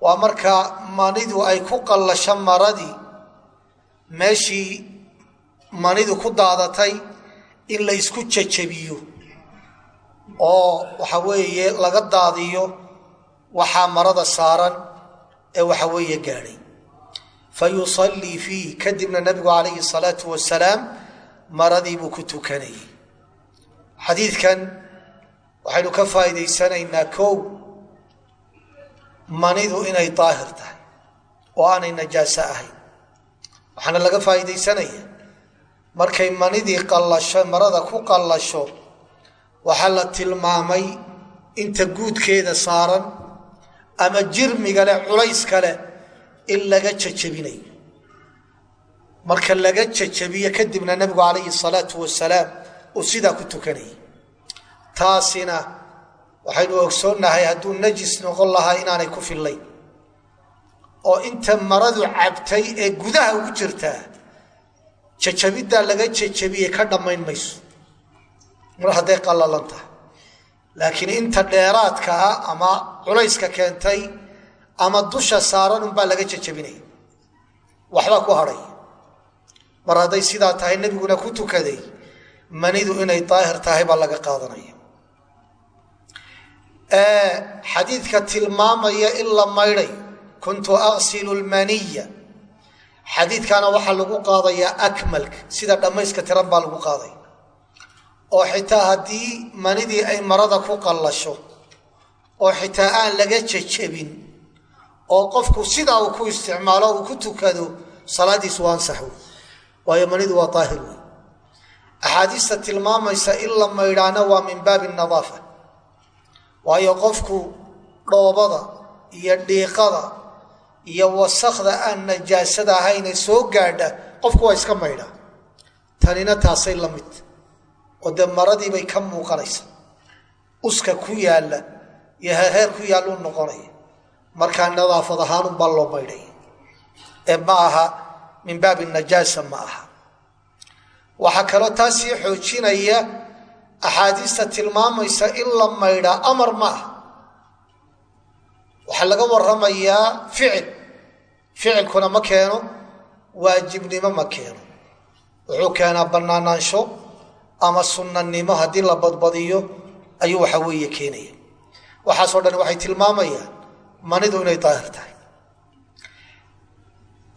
waa markaa manidu ay ku qallasho maradii meeshii manidu ku daadatay in la ysku jajabiyo. Oo waxa weeye laga daadiyo waxaa marada saaran ee waxa weeye gaadhay. Fa yusallii fiih kadibna nabigu calayhi salaatu wasalaam maradii buu ku tukanayay xadiidkan waxaynu ka faa'iidaysanaynaa kow manidu inay daahir tahay oo aanay najaaso ahayn. Waxaana laga faa'iidaysanaya markay manidii qallasho marada ku qallasho waxaa la tilmaamay inta guudkeeda saaran ama jirmiga leh culayska leh in laga jajabinayo. Marka laga jajabiyo kadibna nabigu calayhi salaatu wasalaam uu sidaa ku tukanayay. Taasina waxaynu ogsoonnahay hadduu najis noqon lahaa inaanay ku fillayn oo inta maradu cabtay ee gudaha ugu jirtaa jajabiddaa laga jajabiyey ka dhammayn mayso. Mar hadday qallalan tahay laakiin inta dheeraadka ah ama culayska keentay ama dusha saaran unbaa laga jajabinaya waxbaa ku hadhay mar hadday sidaa tahay nebiguna ku tukaday manidu inay daahir tahay baa laga qaadanaya. Xadiidka tilmaamaya in la maydhay kuntu aksilu lmaniya xadiidkana waxaa lagu qaadayaa akmalka sida dhammayska tiran baa lagu qaaday. Oo xitaa haddii manidii ay marada ku qallasho oo xitaa aan laga jajabin oo qofku sidaa uu ku isticmaalo uu ku tukado salaadiisu waa waayo manidu waa daahir wey axaadiista tilmaamaysa in la maydhaana waa min baabi nadaafa waayo qofku dhoobada iyo dhiiqada iyo wasakda aan najaasada ahayne soo gaadha qofku waa iska maydha. Tanina taasay la mid. Oo dee maradiibay ka muuqanaysa. Uska ku yaalla iyo heerheer ku yaalluu noqonaya markaa nadaafad ahaanunbaa loo maydhaya ee ma aha min baabi najaasa ma aha waxaa kaloo taa sii xoojinaya axaadiista tilmaamaysa in la maydhaa amar ma aha. Waxaa laga waramayaa ficil. Ficilkuna ma keeno waajibnimo ma keeno. Wuxuu keenaa bannaanaansho ama sunnanimo haddii la badbadiyo ayuu waxa weeye keenaya. Waxaasoo dhan waxay tilmaamayaan manidu inay daahir tahay.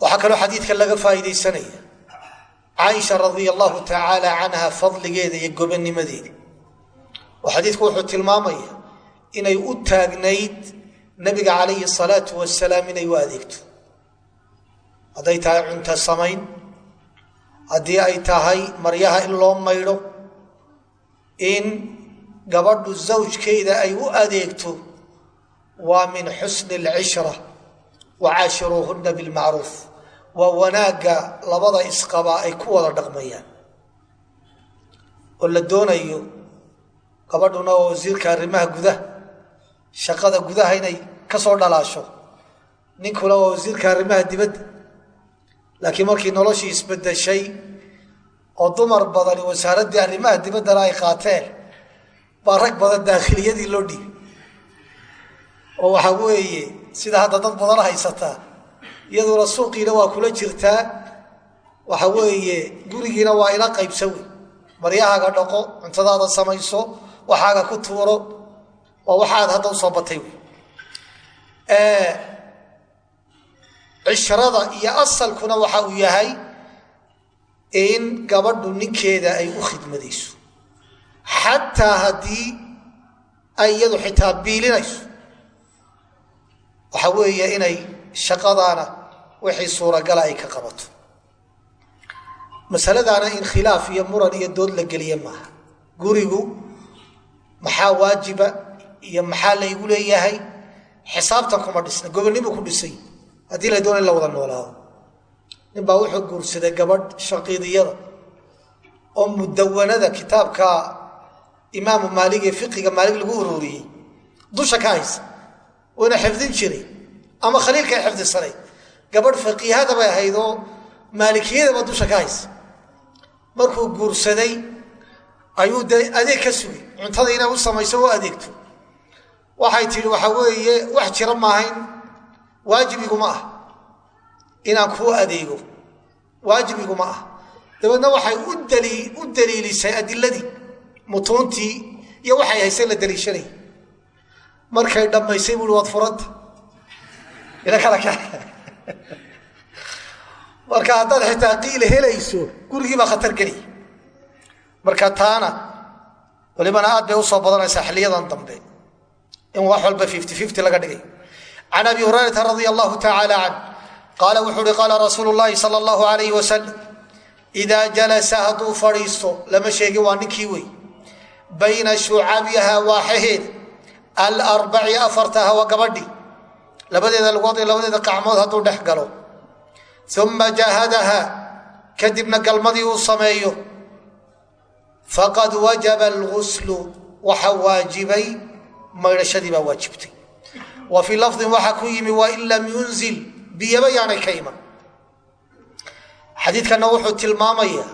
Waxaa kaloo xadiidka laga faa'iidaysanaya caaisha radia allahu tacaala canha fadligeeda iyo gobanimadeeda oo xadiidku wuxuu tilmaamaya inay u taagnayd nabiga calayhi salaatu wasalaam inay u adeegto. Hadday tahay cunto samayn haddii ay tahay maryaha in loo maydho in gabadhu zawjkeeda ay u adeegto waa min xusni alcishra wa caashiruuhunna bilmacruuf waa wanaagga labada isqabaa ay ku wada dhaqmayaan. Oo la doonayo gabadhuna oo wasiirka arrimaha gudaha shaqada gudaha inay ka soo dhalaasho. Ninkuna waa wasiirka arrimaha dibadda. Laakiin markii noloshii isbedeshay oo dumar badani wasaaraddii arrimaha dibaddana ay qaateen baa rag badan daakhiliyadii loo dhiibay oo waxaa weeye sida hadda dad badan haysataa iyaduna suuqiina waa kula jirtaa waxa weeye gurigiina waa ila qaybsa wey maryahaaga dhaqo cuntadaada samayso waxaaga ku tuuro waa waxaad hadda u soo batay wey cishrada iyo asalkuna waxa uu yahay in gabadhu ninkeeda ay u khidmadayso. Xataa haddii ay iyadu xitaa biilinayso. Waxa weeye inay shaqadaana wixii suuragala ay ka qabato. Masaladaana in khilaaf iyo muran iyo dood la geliye maaha. Gurigu maxaa waajiba iyo maxaa laygu leeyahay? Xisaabtan kuma dhisna gobonnimu ku dhisay. Haddii la doona in la wada noolaado. Nin baa wuxuu guursaday gabadh shaqiidiyada oo mudawanada kitaabka imaamu maalig ee fiqiga maalig lagu ururiyey. Dusha ka haysa wayna xifdin jiray ama khaliilka ay xifdisanay gabadh faqiihada bay ahayd oo maalikiyadaba dusha ka haysa. Markuu guursaday ayuu dee adeeg ka sugay. Cuntada inay u samayso u adeegto. Waxay tihi waxaa weeye wax jira maahayn waajibiguma ah inaan kuu adeego. Waajibiguma ah dabeedna waxay u daliilisay adiladii mutuuntii iyo waxay haysay la daliishanayay markay dhammaysay buui waad furanta. Ina kala ka marka haddaad xitaa qiila helayso gurigii baa khatar geliy marka taana walibana aad bay u soo badanaysaa xiliyadan dambe. In wax walba laga dhigay. Can abi hurayrata radia allahu tacaala can qaala wuxuu uhi qaala rasuulu llaahi sala allahu alayh wasalam idaa jalasa hadduu fadhiisto lama sheegin waa ninkii wey bayna shucabiha waaxaheeda alarbaci afartaha waa gabadhi labadeeda lugood iyo labadeeda qacmood hadduu dhex galo. Uma jahadaha kadibna galmadii uu sameeyo. Faqad wajaba alguslu waxa waajibay maydhashadii baa waajibtay. Wa fii lafdin waxaa ku yimi wain lam yunzil biyaba yaanay ka iman. Xadiidkanna wuxuu tilmaamayaa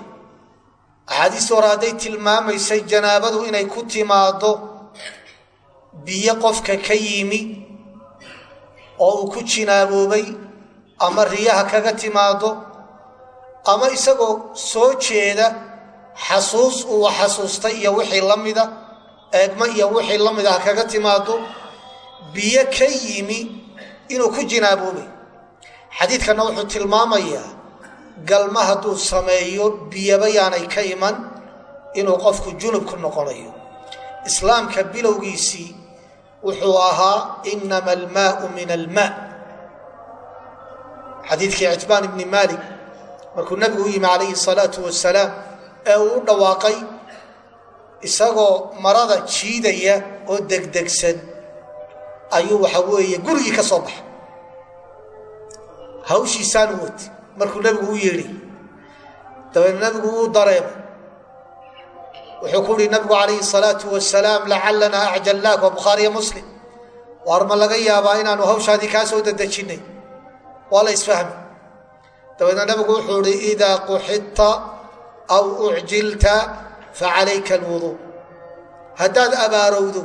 axaadiista hore hadday tilmaamaysay janaabadu inay ku timaado biyo qofka ka yimi oo uu ku jinaaboobay ama riyaha kaga timaado ama isagoo soo jeeda xasuus uu xasuustay iyo wixii la mida eegmo iyo wixii la mid ah kaga timaado biyo ka yimi inuu ku jinaaboobay xadiidkanna wuxuu tilmaamayaa galma hadduu sameeyo biyaba yaanay ka iman inuu qofku junub ku noqonayo. Islaamka bilowgiisii wuxuu ahaa inama almaau min almaa xadiidkii citbaan ibni maalik markuu nabigu u yimi calayhi salaatu wasalaam ee uu u dhawaaqay isagoo marada jiidaya oo degdegsan ayuu waxa weeye gurigii ka soo baxay. Hawshiisaanu wati markuu nebigu u yeedhay dabeedna nebigu uu dareemay wuxuu ku uhi nabigu calayhi salaatu wasalaam lacalanaa acjalnaak waa bukhaariyo muslim. Waar ma laga yaabaa inaanu hawshaadii kaa soo dedejinnay waa la isfahmi. Dabeedna nabigu wuxuu ihi idaa quxidta aw ucjilta facalayka alwuduu haddaad abaarowdo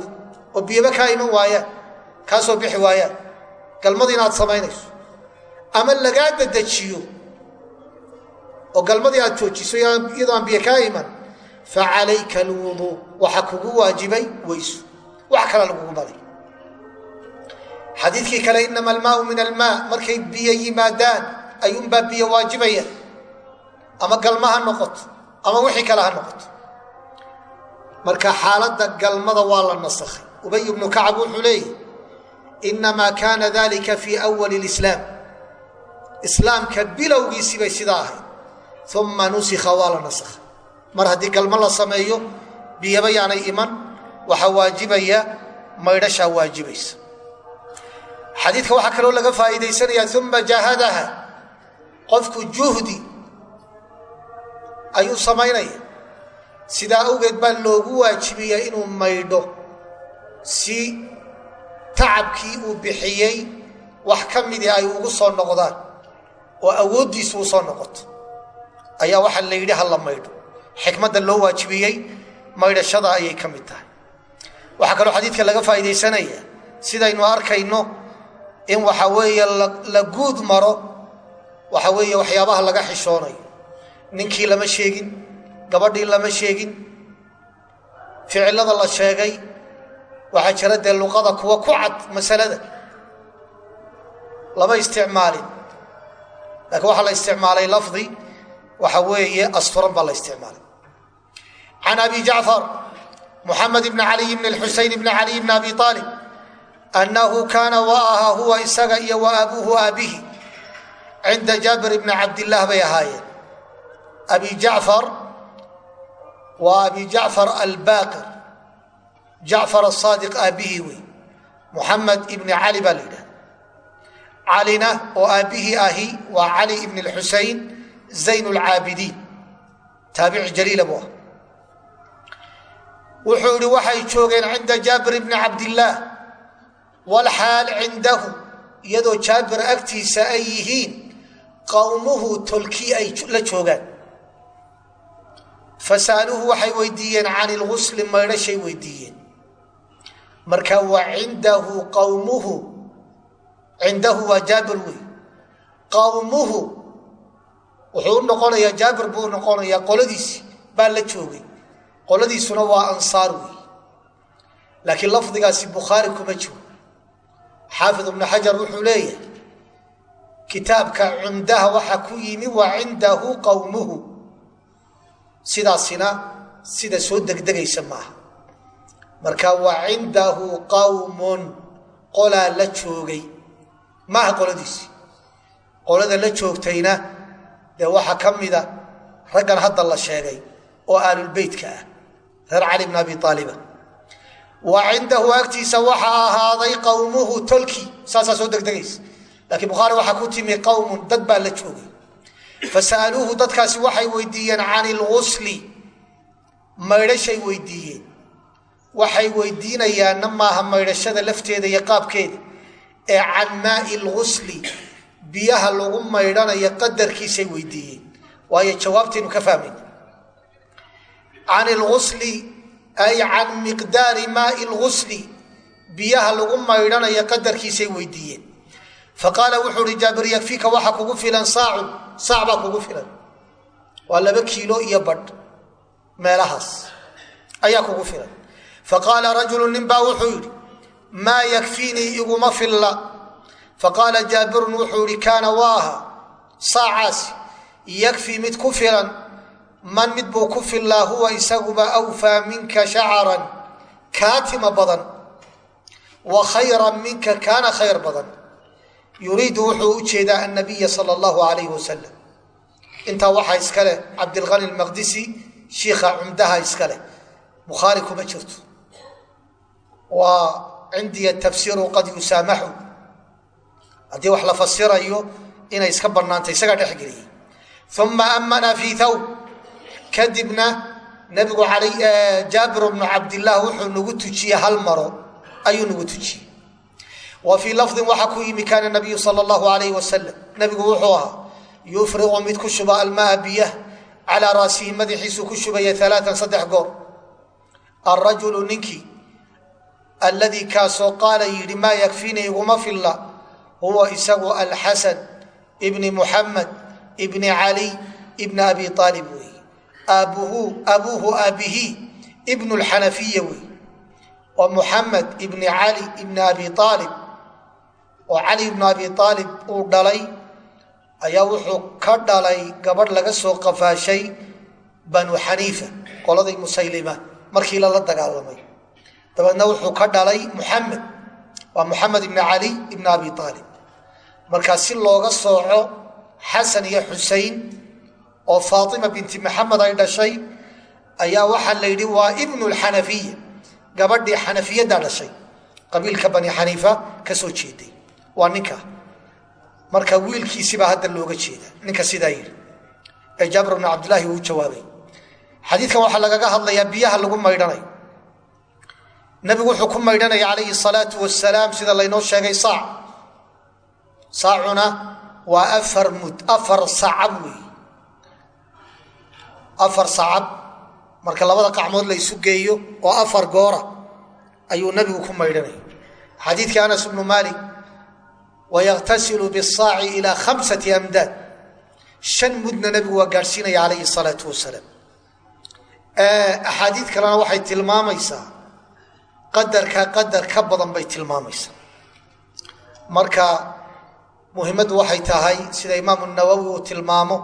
oo biyaba kaa iman waayaan kaa soo bixi waayaan galmadii inaad samaynayso ama lagaa dedejiyo oo galmadii aad joojiso iyadoo aan biyo kaa iman facalayka alwuduu waxa kugu waajibay weyso wax kale lagugu baday xadiidkii kale inama almaau min almaa. markay biyo yimaadaan ayuunbaa biyo waajibaya. ama galma ha noqoto ama wixii kale ha noqoto marka xaaladda galmada waa la nasakhay. Ubay ibnu kacab wuxuu leeyahy inamaa kaana dalika fii awali lislaam islaamka bilowgiisii bay sidaa ahayd. uma nusikha waa la nasakhay mar haddii galmo la sameeyo biyaba yaanay iman waxaa waajibaya maydhashaa waajibaysa. Xadiidka waxaa kaloo laga faa'iidaysanayaa uma jahadaha qofku juhdi ayuu samaynaya sidaa awgeed baa loogu waajibiyaa inuu maydho si tacabkii uu bixiyey wax ka midii ay ugu soo noqdaan oo awooddiisu u soo noqoto. Ayaa waxaa la yidhi hala maydho xikmadda loo waajibiyey maydhashada ayay ka mid tahay. Waxaa kaloo xadiidka laga faa'iidaysanaya sidaynu arkayno in waxa weeye la guud maro waxa weeye waxyaabaha laga xishoonayo ninkii lama sheegin gabadhii lama sheegin ficilada la sheegay waxaa jira dee luqada kuwa ku cad masalada. Lama isticmaalin. Laakiin waxaa la isticmaalay lafdi waxa weeye asturan baa la isticmaalay can abi jacfar muxamed bni caliy bni xuseyn bni caliy bni abi aalib annahu kaana wa ahaa huwa isaga iyo wa abuuhu aabihi cinda jaabir bni cabdillaah bay ahaayeen abi jacfar waa abi jacfar albaqir jacfar asaadiq aabbihii wey muxamed ibni cali baa la yidhaha calina oo aabbihii ahi waa cali ibn lxusein zayn lcaabidiin taabici jaliila buu ah wuxuu ihi waxay joogeen cinda jaabir bni cabdillaah walxaal cindahu. Iyadoo jaabir agtiisa ay yihiin qowmuhu tolkii ay la joogaan. Fasaaluuhu waxay weydiiyeen can ilgusli maydhashay weydiiyeen. Marka wa cindahu qawmuhu cindahu waa jaabir wey qawmuhu wuxuu u noqonayaa jaabir buu noqonayaa qoladiisi baa la joogay qoladiisuna waa ansaar wey laakiin lafdigaasi bukhaari kuma jiro. Xaafid ibnu xajar wuxuu leeyahay kitaabka cumdaha waxaa ku yimi wa cindahu qawmuhu. Sidaasina sida soo degdegaysa maaha. Marka wa cindahu qawmun. Qolaa la joogay. Maaha qoladiisi. Qolada la joogtayna dee waxaa ka mida raggan hadda la sheegay oo aalulbeytka ah reer cali bn abi aaliba wa cindahu agtiisa waxaa ahaaday qawmuhu tolki. Saasaa soo degdegaysa laakiin bukhaari waxaa ku timi qawmun dad baa la joogay. Fasa'aluuhu dadkaasi waxay weydiiyeen can ilgusli maydhashay weydiiyeen. Waxay weydiinayaanna maaha maydhashada lafteeda iyo qaabkeeda. Ee can maai lgusli biyaha lagu maydhanayo qadarkiisay weydiiyeen. Waayo jawaabtaynu ka fahmayna can ilgusli ay can miqdaari maai lgusli biyaha lagu maydhanayo qadarkiisay weydiiyeen faqaala wuxuu uhi jaabir yakfika waxaa kugu filan saacun saac baa kugu filan waa laba kiilo iyo badh meelahaas ayaa kugu filan faqaala rajulu nin baa wuxuu yidhi maa yakfiinii iguma filla faqaala jaabirun wuxuu yihi kaana waaha saacaasi yakfii mid ku filan man mid buu ku fillaa huwa isaguba awfaa minka shacaran kaa tima badan wa khayran minka kaana khayr badan. Yuriidu wuxuu u jeedaa annabiya sala allahu alayhi wasalam intaa waxaa iska leh cabdilqani almaqdisi shiikha cumdaha iska leh. Bukhaari kuma jirto. Waa cindiya tafsiiru qad yusaamaxu. Haddii wax la fasirayo inay iska bannaantay isagaa dhexgeliyey uma amana fii thawb kadibna nabigu jaabir bnu cabdillaah wuxuu nagu tujiyey hal maro ayuu nagu tujiyey wa fii lafdin waxaa ku yimi kaana nabiyu sal allahu alayh wasalam nabigu wuxuu ahaa yufriqu mid ku shuba almaa biyah calaa raasihi madaxiisuu ku shubaya alaaan saddex goor. Alrajulu ninkii alladii kaasoo qaala yidhi maa yakfiini iguma filla huwa isagu alxasan ibni muxamed ibni cali ibni abi aalib aabuhu abuuhu aabihi ibnu lxanafiya weeye oo muxamed ibni cali ibni abi aalib oo cali ibnu abi aalib uu dhalay ayaa wuxuu ka dhalay gabadh laga soo qafaashay banu xaniifa qoladay musaylima markii lala dagaalamay. Dabeedna wuxuu ka dhalay muxamed waa muxamed ibni cali ibni abi aalib markaa si looga sooco xasan iyo xusein oo faatima binti maxamed ay dhashay ayaa waxaa la yidhi waa ibnu lxanafiya gabadhii xanafiyaddaa dhashay. Qabiilka bani xaniifa ka soo jeeday. Waa ninka. Marka wiilkiisibaa hadda looga jeeda. Ninka sidaa yidhi. Ee jaabir bnu cabdillaahi uu jawaabay. Xadiidkan waxaa lagaga hadlayaa biyaha lagu maydhanayo nabigu wuxuu ku maydhanaya calayhi salaau wasalaam sida laynoo sheegay saac. Saacuna waa afar mud afar sacab wey afar sacab marka labada qacmood la isu geeyo oo afar goora ayuu nabigu ku maydhanaya xadiidkii anas bnu maalik wayaqtasilu bisaaci ilaa khamsati amdaad. Shan mudna nabigu waa gaadhsiinaya calayhi salaau wasalaam. Axaadiid kalena waxay tilmaamaysaa. Qadarka qadar ka badan bay tilmaamaysaa. Marka muhimaddu waxay tahay sida imaamu nawowi uu tilmaamo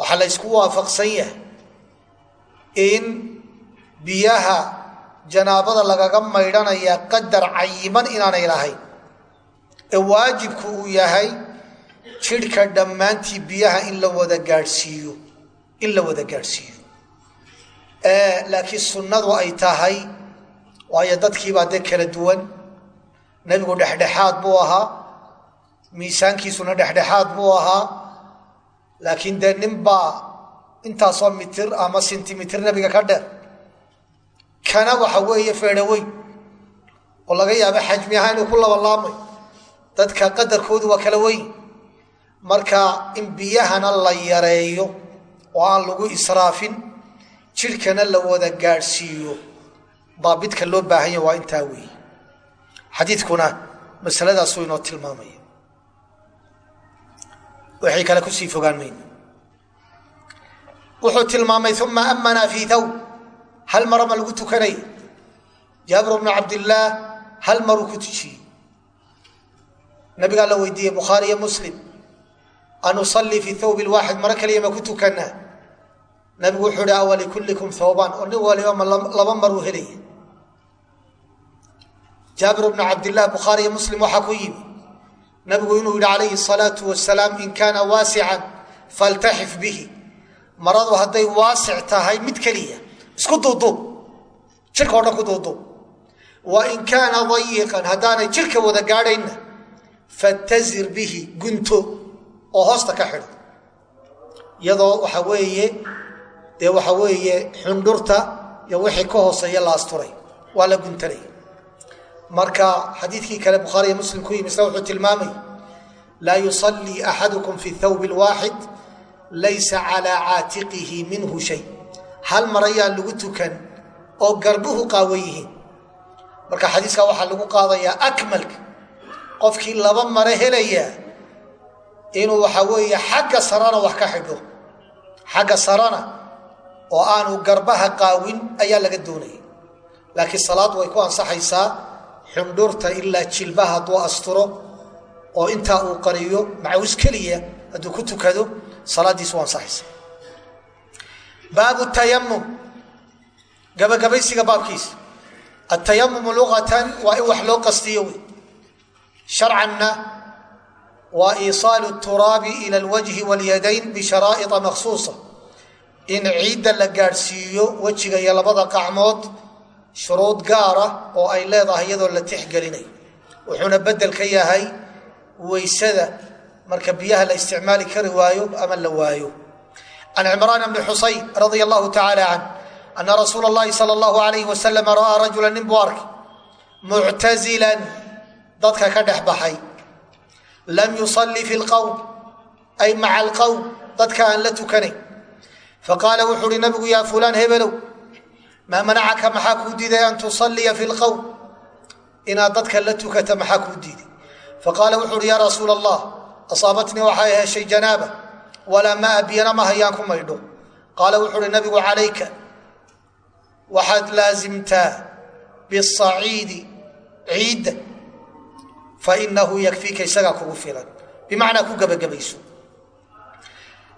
waxaa la ysku waafaqsan yahay in biyaha janaabada lagaga maydhanaya qadar cayiman inaanay lahayn. Ee waajibku uu yahay jidhka dhammaantii biyaha in la wada gaadhsiiyo in la wada gaadhsiiyo. Laakiin sunnadu ay tahay waayo dadkiibaa dee kala duwan. Nebigu dhexdhexaad buu ahaa miisaankiisuna dhexdhexaad buu ahaa laakiin dee ninbaa intaasoo mitir ama sentimitir nebiga ka dheer kana waxa weeye feedhaweyn oo laga yaabo xajmi ahaa inuu ku labalaamay dadka qadarkoodu waa kala weyn. Marka in biyahana la yareeyo oo aan lagu israafin jidhkana la wada gaadhsiiyo. Daabidka loo baahanya waa intaa weeye xadiidkuna masaladaasuu inoo tilmaamaya waxay kale ku sii fogaan mayno wuxuu tilmaamay uma amana fii thawb. Hal mara ma lagu tukanay? Jaabir bnu cabdillaah hal maruu ku tujiyey nabigaa la weydiiyey bukhaari iyo muslim an usalii fi thawb lwaaxid maro kaliya ma ku tukanaa? Nabigu wuxuu hi awa likullikum thawbaan oo nin waliba ma laba maruu helaya jaabir bnu cabdilah bukhaari iyo muslim waxaa ku yimi nabigu inuu yihi calayhi salaau wasalaam in kaana waasican faltaxif bihi. Maradu hadday waasic tahay mid keliya isku duuduub jirka o dhan ku duuduub. Wa in kaana dayiqan haddaanay jirka wada gaadhayna fatazir bihi gunto oo hoosta ka xidho. Iyadoo waxa weeye dee waxa weeye xundhurta iyo wixii ka hooseeya la asturay waa la guntanaya marka xadiidkii kale bukhaariiyo muslim ku yimi isla wuxuu tilmaamay laa yusallii axadukum fi thawb lwaaxid laysa calaa caatiqihi minhu shay. Hal mar ayaan lagu tukan oo garbuhu qaawan yihiin. Marka xadiiskaa waxaa lagu qaadayaa akmalka. Qofkii laba mare helaya inuu waxa weeye xagga sarana wax ka xidho. Xagga sarana oo aanu garbaha qaawin ayaa laga doonaya laakiin salaad way ku ansaxaysaa xundhurta ilaa jilbaha hadduu asturo oo intaa uu qariyo macawis keliya hadduu ku tukado salaaddiisu waa ansaxaysa baabu tayamum gabagabaysiga baabkiisa. Atayamumu luqatan waa in wax loo qastiyo wey. Sharcanna waa iisaalu turaabi ila alwajhi walyadayn bisharaa'ia makhsuusa. In ciidda la gaadhsiiyo wejiga iyo labada qacmood shuruud gaara oo ay leedahay iyadoo la tixgelinayo wuxuuna bedel ka yahay weysada marka biyaha la isticmaali kari waayo ama la waayo. Can cimraan bni xusayn radia allahu tacaala canh ana rasuula اllahi sala allahu alayh wasalam ra'aa rajula nin buu arkay muctazilan dadka ka dhex baxay. Lam yusalli fi lqowm ay maca alqowm dadka aan la tukanayn faqaala wuxuu uhi nabigu yaa fulaan hebelow maa manacaka maxaa kuu diiday an tusalliya fi lqowm inaad dadka la tukata maxaa kuu diiday? Faqaala wuxu uhi yaa rasuula allah asaabatnii waxay heshay janaaba walaa maa biyana ma hayaan ku maydho. Qaala wuxuu uhi nabigu calayka waxaad laasimtaa bisaciidi ciidda fainahu yakfiika isagaa kugu filan. Bimacnaa ku gebagabayso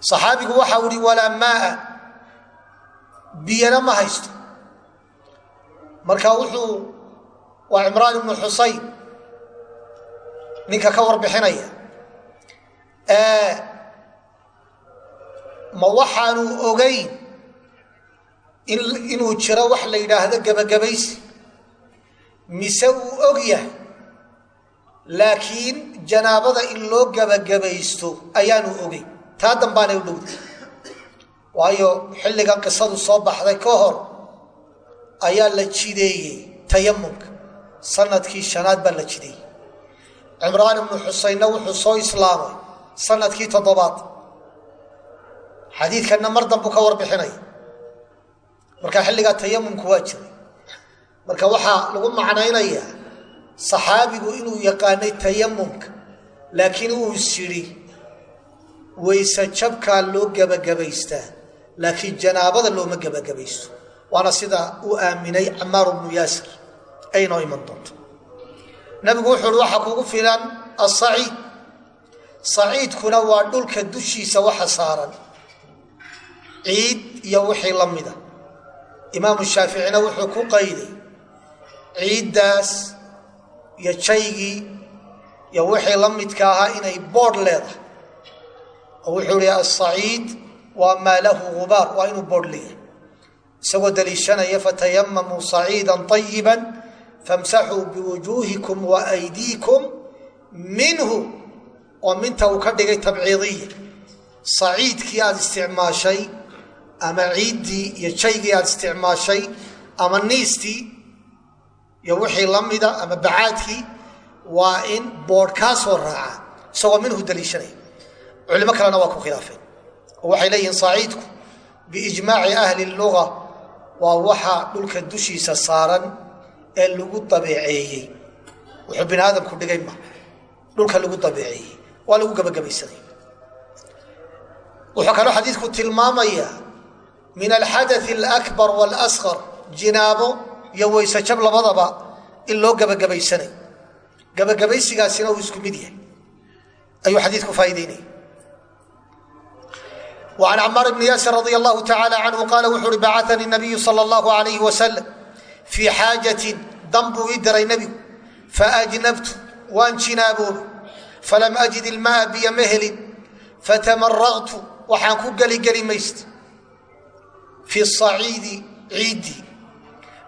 saxaabigu waxau ihi walaa maaa biyana ma haysto marka wuxuu waa cimraan ibnu xusayn ninka ka warbixinaya. Ma waxaanu ogayn inuu jiro wax la yidhaahdo gebagabaysi. Mise uu og yahay? Laakiin janaabada in loo gebagabaysto ayaanu ogeyn. Taa dambaanay u dhowda waayo xilligan qisadu soo baxday ka hor ayaa la jideeyey tayamumka sannadkii shanaad baa la jideeyey. Cimraan ibnu xuseynna wuxuu soo islaamay sannadkii toddobaad. Xadiidkanna mar danbuu ka warbixinaya marka xilligaa tayamumku waa jiray. Marka waxaa lagu macnaynayaa saxaabigu inuu yaqaanay tayamumka laakiin uu is yidhi wayse jabkaa loo gebagabaystaa laakiin janaabada looma gebagabaysto waana sida uu aaminay camaar bnu yaasir aynoo iman doonto. Nabigu wuxuu uhi waxaa kugu filan asaciid saciidkuna waa dhulka dushiisa waxa saaran. Ciid iyo wixii la mida. Imaamu shaaficina wuxuu ku qayday ciiddaas iyo jaygii iyo wixii la midka ahaa inay boodh leedahay. Oo wuxuu ihi asaciid waa maa lahu gubaar waa inuu boodh leeyahay isagoo daliishanaya fatayamamuu saciida ayiba famsaxuu biwujuuhikum wa aydiikum minhu. Oo minta uu ka dhigay tabciidiya saciidkii aada isticmaashay ama ciiddii iyo jaygii aada isticmaashay ama niistii iyo wixii la mida ama bacaadkii waa in boodh soo raaca isagoo minhu daliishanaya. Culimo kalena waa ku khilaafeen. Oo waxay leeyihiin saciidku biijmaaci ahli luga waa waxa dhulka dushiisa saaran ee lagu dabeeceeyey. Wuxuu bini aadamku dhigay ma dhulka lagu dabeeceeyey waa lagu gabagabaysaday wuxuu kaloo xadiidku tilmaamayaa min alxadai alakbar waalsqar jinaabo iyo weysajab labadaba in loo gabagabaysanay gabagabaysigaasina uu isku mid yahay. Ayuu xadiidku faaidaynaya وعن cmاar بن yاsر رضي الله تعالى عنه qال wuxu uhi bacثnي النبiyu slى الله عليه وسلم fii xaajatin dan buu ii diray nebigu faajnabtu waan jinaaboobay falam ajid ilmaa biyo ma helin fatamaraqtu waxaan ku geligeli maysta fi saciidi ciiddii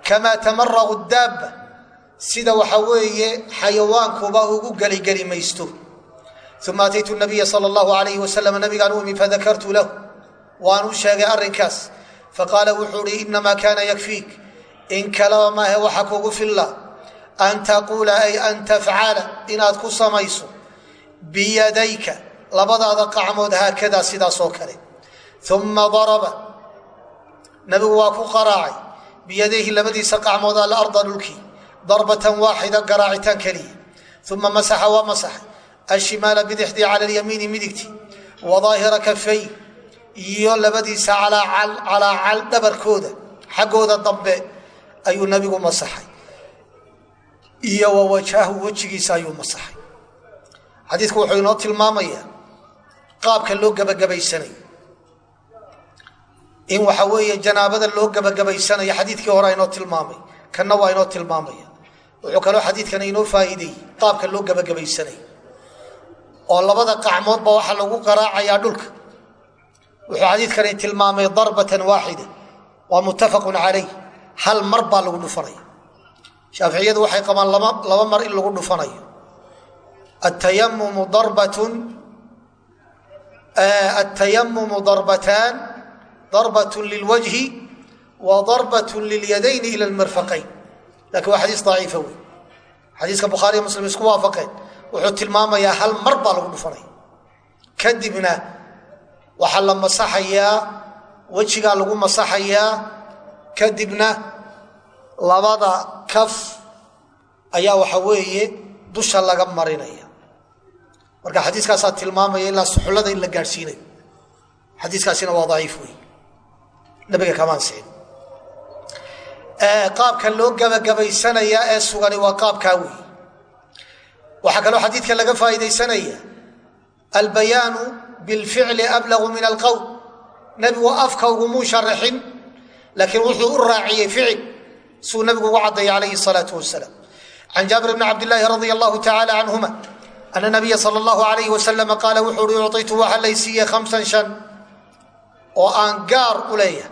kamaa tamaraqu daabba sida waxa weeye xayawaankuba ugu geligeli maysto uma ataytu nabiya sal اllahu alayh wasalam nabigaan u imi fadakartu lahu waan u sheegay arrinkaas faqaala wuxuu uhi inamaa kaana yakfiik in kalaba maahe waxa kugu filla an taquula ay an tafcala inaad ku samayso biyadayka labadaada qacmood haakadaa sidaas oo kale uma daraba nabigu waa ku qaraacay biyadayhi labadiisa qacmood alarda dhulkii darbatan waaxida garaacitaan keliya uma masaxa waa masaxay ashimaala bidixdii cala lyamiini midigti wa daahira kafay iyo labadiisa calaacal dhabarkooda xaggooda dambe ayuu nabigu masaxay iyo wa wajhahu wejigiisa ayuu masaxay xadiidku wuxuu inoo tilmaamayaa qaabka loo gebagabaysanayo in waxa weeye janaabada loo gebagabaysanayo xadiidkii hore inoo tilmaamay kanna waa inoo tilmaamaya wuxuu kaloo xadiidkana inoo faa'iideeyey qaabka loo gebagabaysanayo oo labada qacmoodba waxaa lagu qaraacayaa dhulka. Wuxuu xadiidkani tilmaamay darbatan waaxida waa muttafaqun calayh. Hal mar baa lagu dhufanaya shaaficiyadu waxay qabaan laba mar in lagu dhufanayo. Atayamumu darbatun atayamumu darbataan darbat lilwajhi wa darbat lilyadayni ila lmirfaqayn laakiin waa xadiis daciifa wey xadiiska bukhaariya muslim isku waafaqeen wuxuu tilmaamayaa hal mar baa lagu dhufanaya kadibna waxaa la masaxayaa wejigaa lagu masaxayaa. Kadibna labada kaf ayaa waxa weeye dusha laga marinaya. Marka xadiiskaasaa tilmaamaya ilaa suxullada in la gaadhsiinayo xadiiskaasina waa daciif wey nabiga kamaan siin qaabka loo gabagabaysanayaa ee sugani waa qaabkaa wey waxaa kaloo xadiidka laga faa'iidaysanaya albayaanu bilficli ablagu min alqowl nebigu afka ugumuu sharaxin laakiin wuxuu u raaciyey ficil suu nabigu ugu cadday calayhi salaau wasalaam can jaabir bni cabdilaahi radia allahu tacala canhuma ana nabiya sal allahu alayh wasalama qaala wuxuu uhi ucitu waxaa laysiiyey khamsan shan oo aan gaar u leeyahay.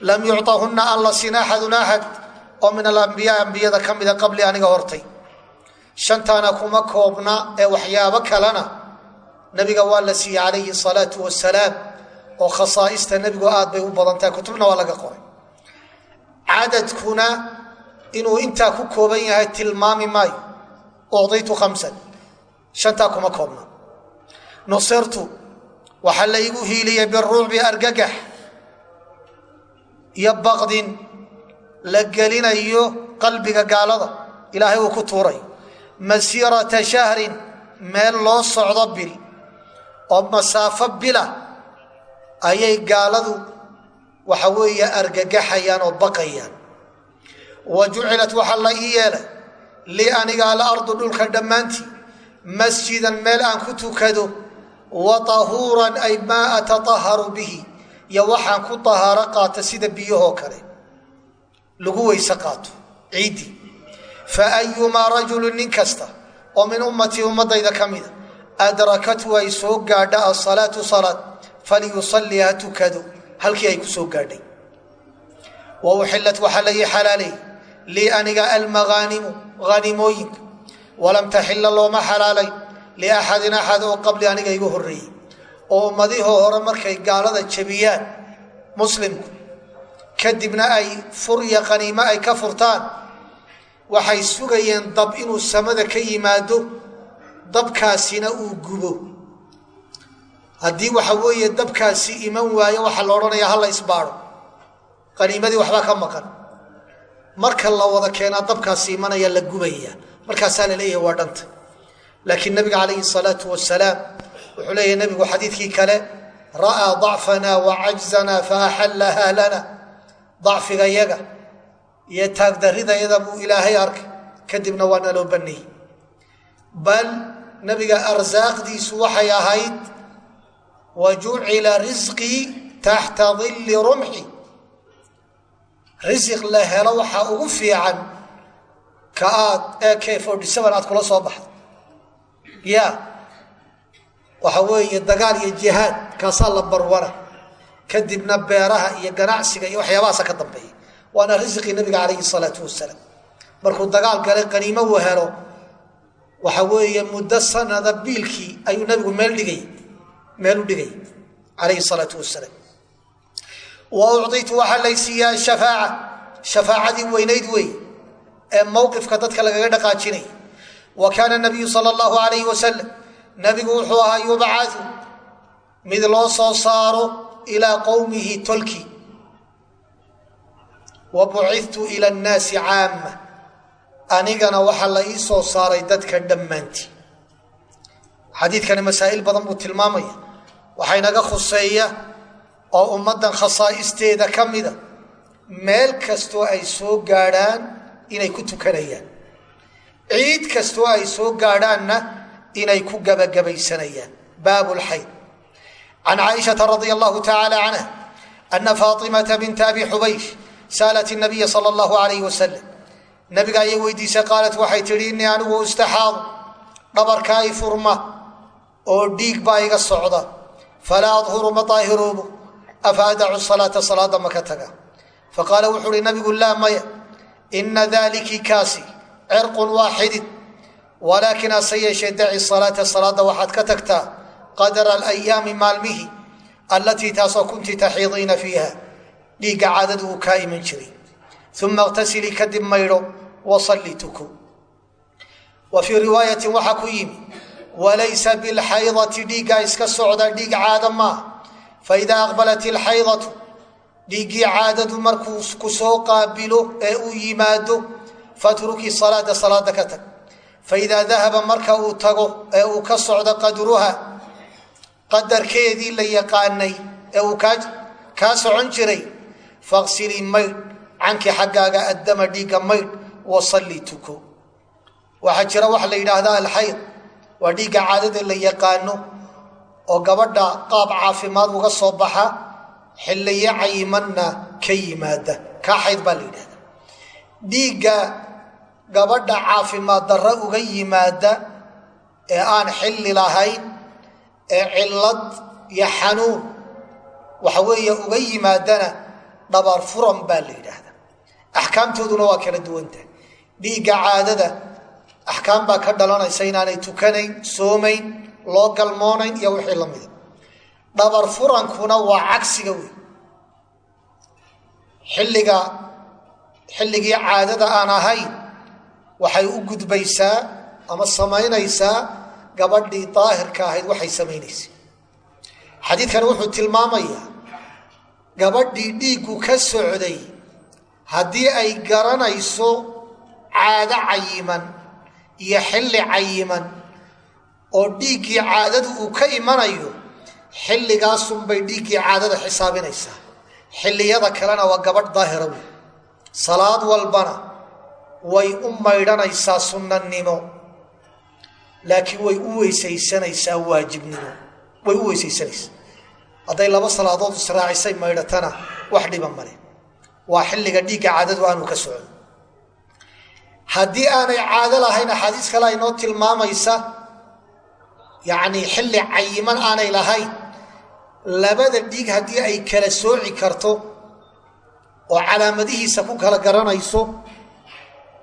Lam yucطahunna aan la sin axadun axad oo min alambiyaa ambiyada ka mida qabli aniga hortay shantaana kuma koobna ee waxyaabo kalena nabiga waa la siiyey calayhi salaau wasalaam oo khasaaista nebigu aad bay u badantahay. Kutubna waa laga qoray. Cadadkuna inuu intaa ku kooban yahay tilmaami maayo. Ucطitu khamsan. Shantaa kuma koobna. Nusirtu waxaa la igu hiiliyey biruucbi argagax iyo baqdin la gelinayo qalbiga gaalada. Ilaahay uu ku tuuray masiirata shahrin meel loo socdo bil oo masaafo bila ayay gaaladu waxa weeye argagaxayaan oo baqayaan. Wa jucilat waxaa la ii yeelay lii aniga alardu dhulka dhammaantii masjidan meel aan ku tukado wa tahuuran ay maa ataaharu bihi iyo waxaan ku tahaaro qaato sida biyahoo kale. Lagu weyse qaato ciiddii fa ayumaa rajulun nin kasta oo min ummatii ummadayda ka mida adrakathu ay soo gaadha asalaatu salaad falyusalli ha tukado halkii ay ku soo gaadhay wa uxillat waxaa la ii xalaaleeyey lii aniga almaghaanimu hanimooyinka walam taxila looma xalaalay liaxadin axad oo qabli aniga igu horreeyey oo ummadihoo hore markay gaalada jabiyaan muslimku kadibna ay fur iyo qaniimo ay ka furtaan waxay sugayeen dab inuu samada ka yimaado dabkaasina uu gubo. Haddii waxa weeye dabkaasi iman waayo waxaa la odhanayaa hala isbaado qaniimadii waxbaa ka maqan. Marka la wada keenaa dabkaasi imanaya la gubaya markaasaa la leeyahay waa dhanta. Laakiin nabiga calayhi salaau wasalaam wuxuu leeyahay nabigu xadiidkii kale ra'aa dacfana wa cajzana fa axallaha lana. Dacfiga iyo taagdaridayada buu ilaahay arkay. Kadibna waa naloo baneeyey bal nabiga arsaaqdiisu waxay ahayd wa jucila risqii taxta dilli rumxi. Risiq la helo waxaa ugu fiican ka aad ee k aad kula soo baxdo. Ya waxa weeye dagaal iyo jihaad kaasaa la barwana kadibna beeraha iyo ganacsiga iyo waxyaabahaasa ka dambeeya waana risiqii nabiga calayhi salaatu wasalaam markuu dagaal galay qaniimo uu helo waxa weeye muddo sanada biilkii ayuu nabigu meel dhigay meel u dhigay calayhi salaatu wasalaam wa ucطitu waxaa laysiiyaa ashafaaca shafaacadii weynayd wey ee mowqifka dadka lagaga dhaqaajinay wa kaana nabiyu sala allahu alayhi wasalam nabigu wuxuu ahaa yubcadu mid loo soo saaro ilaa qowmihi tolki wa bucidtu ila annaasi caama anigana waxaa la ii soo saaray dadka dhammaantii xadiidkani masaa'il badan buu tilmaamaya waxaa inaga khuseeya oo ummaddan khasaa'isteeda ka mida meel kastoo ay soo gaadhaan inay ku tukanayaan ciid kastoo ay soo gaadhaanna inay ku gabagabaysanayaan baab lxayd can caaishaa radia allahu tacaala canha ana faatimata binta abi xubaysh saalat nabiya sala allahu alayh wasalam nabiga ayay weydiisay qaalat waxay tihi innii anigu istaxaadu dhabarka ay furma oo dhiig baa iga socda falaa adhuru ma daahiroobo afa adacu salaata salaada maka taga faqaala wuxuu uhi nabigu laa maya ina daliki kaasi cirqun waa xidid walaakin hase yeeshee daci salaata salaada waxaad ka tagtaa qadra alayaami maalmihi allatii taasoo kunti taxiidiina fiiha dhiigga caadadu uu kaa iman jiray. Uma اqtasilii kadib maydho wasalli tuko wa fii riwaayatin waxaa ku yimi walaysa bilxaydati dhiiggaa iska socda dhiig caada maaha faidaa aqbalat ilxaydatu dhiiggii caadadu markuu ku soo qaabilo ee uu yimaado fatruki salaata salaada ka tag. Faidaa dahaba marka uu tago ee uu ka socdo qadruha qadarkeedii la yaqaanay ee uu kaa socon jiray faqsilii maydh canki xaggaaga addama dhiigga maydh wasalli tuko. Waxaa jira waxa la yidhaahdaa alxayd waa dhiigga caadada la yaqaano. Oo gabadha qaab caafimaad uga soo baxa. Xilliyo cayimanna ka yimaada. Kaa xayd baa la yidhahda dhiigga gabadha caafimaad darro uga yimaada. Ee aan xilli lahayn. Ee cillad iyo xanuun. Waxa weeye uga yimaadana dhabar furan baa la yidhaahda axkaamtooduna waa kala duwantahay dhiigga caadada axkaam baa ka dhalanaysa inaanay tukanayn soomayn loo galmoonayn iyo wixii la mida dhabar furankuna waa cagsiga wey xilliga xilligii caadada aan ahayn waxay u gudbaysaa ama samaynaysaa gabadhii daahirka ahayd waxay samaynaysa xadiidkani wuxuu tilmaamayaa gabadhii dhiiggu ka socday haddii ay garanayso caado cayiman iyo xilli cayiman oo dhiiggii caadadu uu ka imanayo xilligaasunbay dhiiggii caadada xisaabinaysaa. Xilliyada kalena waa gabadh daahira wey salaad walbana way u maydhanaysaa sunnanimo laakiin way u weysaysanaysaa waajibnimo. Way u weysaysanaysaa hadday laba salaadood israacisay maydhatana wax dhiba male waa xilliga dhiigga caadadu aanu ka socon. Haddii aanay caado lahayn axaadiis kale aynoo tilmaamaysa yacnii xilli cayiman aanay lahayn labada dhiig haddii ay kala sooci karto oo calaamadihiisa ku kala garanayso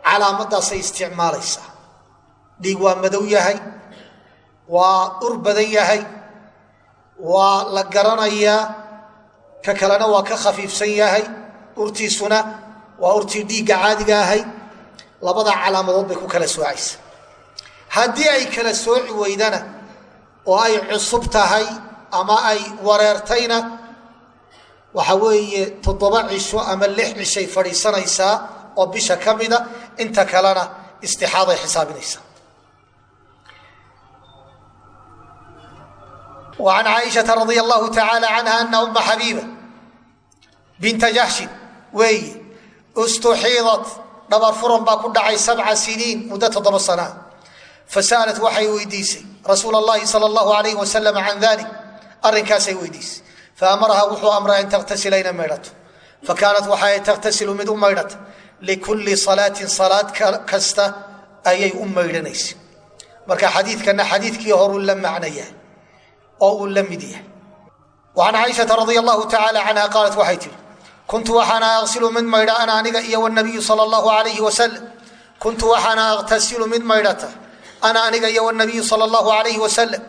calaamaddaasay isticmaalaysaa. Dhiig waa madow yahay waa ur badan yahay waa la garanayaa ka kalena waa ka khafiifsan yahay urtiisuna waa urtii dhiigga caadiga ahay. Labada calaamadood bay ku kala soocaysa haddii ay kala sooci weydana oo ay cusub tahay ama ay wareertayna waxa weeye toddoba cisho ama lix cishay fadhiisanaysaa oo bisha ka mida inta kalena istixaaday xisaabinaysaa وعن cائiشhaةa رaضي الله تaعالى عنها أن أma xabيiبة بنta jaحشhin weeye اstuxiidat dhabar furan baa ku dhacay sabca siniin muddo toddoba sanaa fasa'alat waxay weydiisay rasuul اllahi salى اllahu alayh wasalam can dalik arrinkaasay weydiisay faamaraha wuxuu amray an takhtasila inay maydhato fakaanat waxay takhtasilu mid u maydhata likulli salaatin salaad kasta ayay u maydhanaysay marka xadiidkana xadiidkii horuu la macno yahay oo uu la mid yahay. An caaishaa radi allahu tacaala canha qaalat waxay tihi kuntu waxaana aqsilu mid maydha ana aniga iyo wnabiyu sal allahu alayhi wasalam kuntu waxaana aqtasilu mid maydhata ana aniga iyo wnabiyu sal allahu alayhi wasalam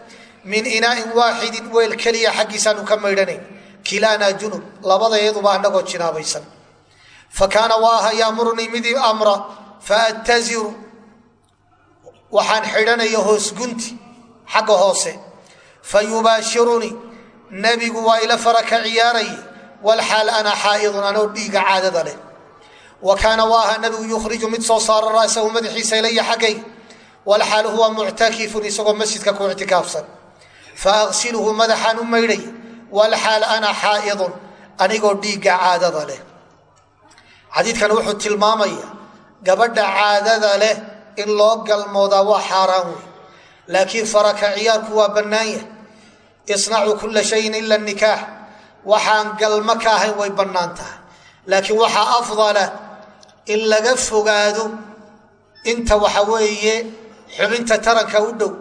min inaain waaxidin weel keliya xaggiisaanu ka maydhanayn kilaanaa junub labadeeduba anagoo jinaabaysan. Fa kaana waaha yaamurunii midii amra faataziru waxaan xidhanaya hoosgunti xagga hoose fayubaashirunii nebigu waa ila fara ka ciyaaraya walxaal ana xaa'idun anoo dhiiga caadada leh. Wa kaana waaha nabigu yukhriju mid soo saara ra'sahu madaxiisa ilaya xaggay. Walxaal huwa muctakifun isagoo masjidka ku ictikaafsan. Faaqsiluhu madaxaan u maydhay. Walxaal ana xaa'idun anigoo dhiigga caadada leh. Xadiidkan wuxuu tilmaamaya gabadha caadada leh in loo galmoodaa waa xaaraan wey laakiin faraka ciyaarku waa bannaan yahay isnacu kula shayin ila nikaax waxaan galmo ka ahayn way bannaan tahay. Laakiin waxaa afdala in laga fogaado inta waxa weeye xubinta taranka u dhow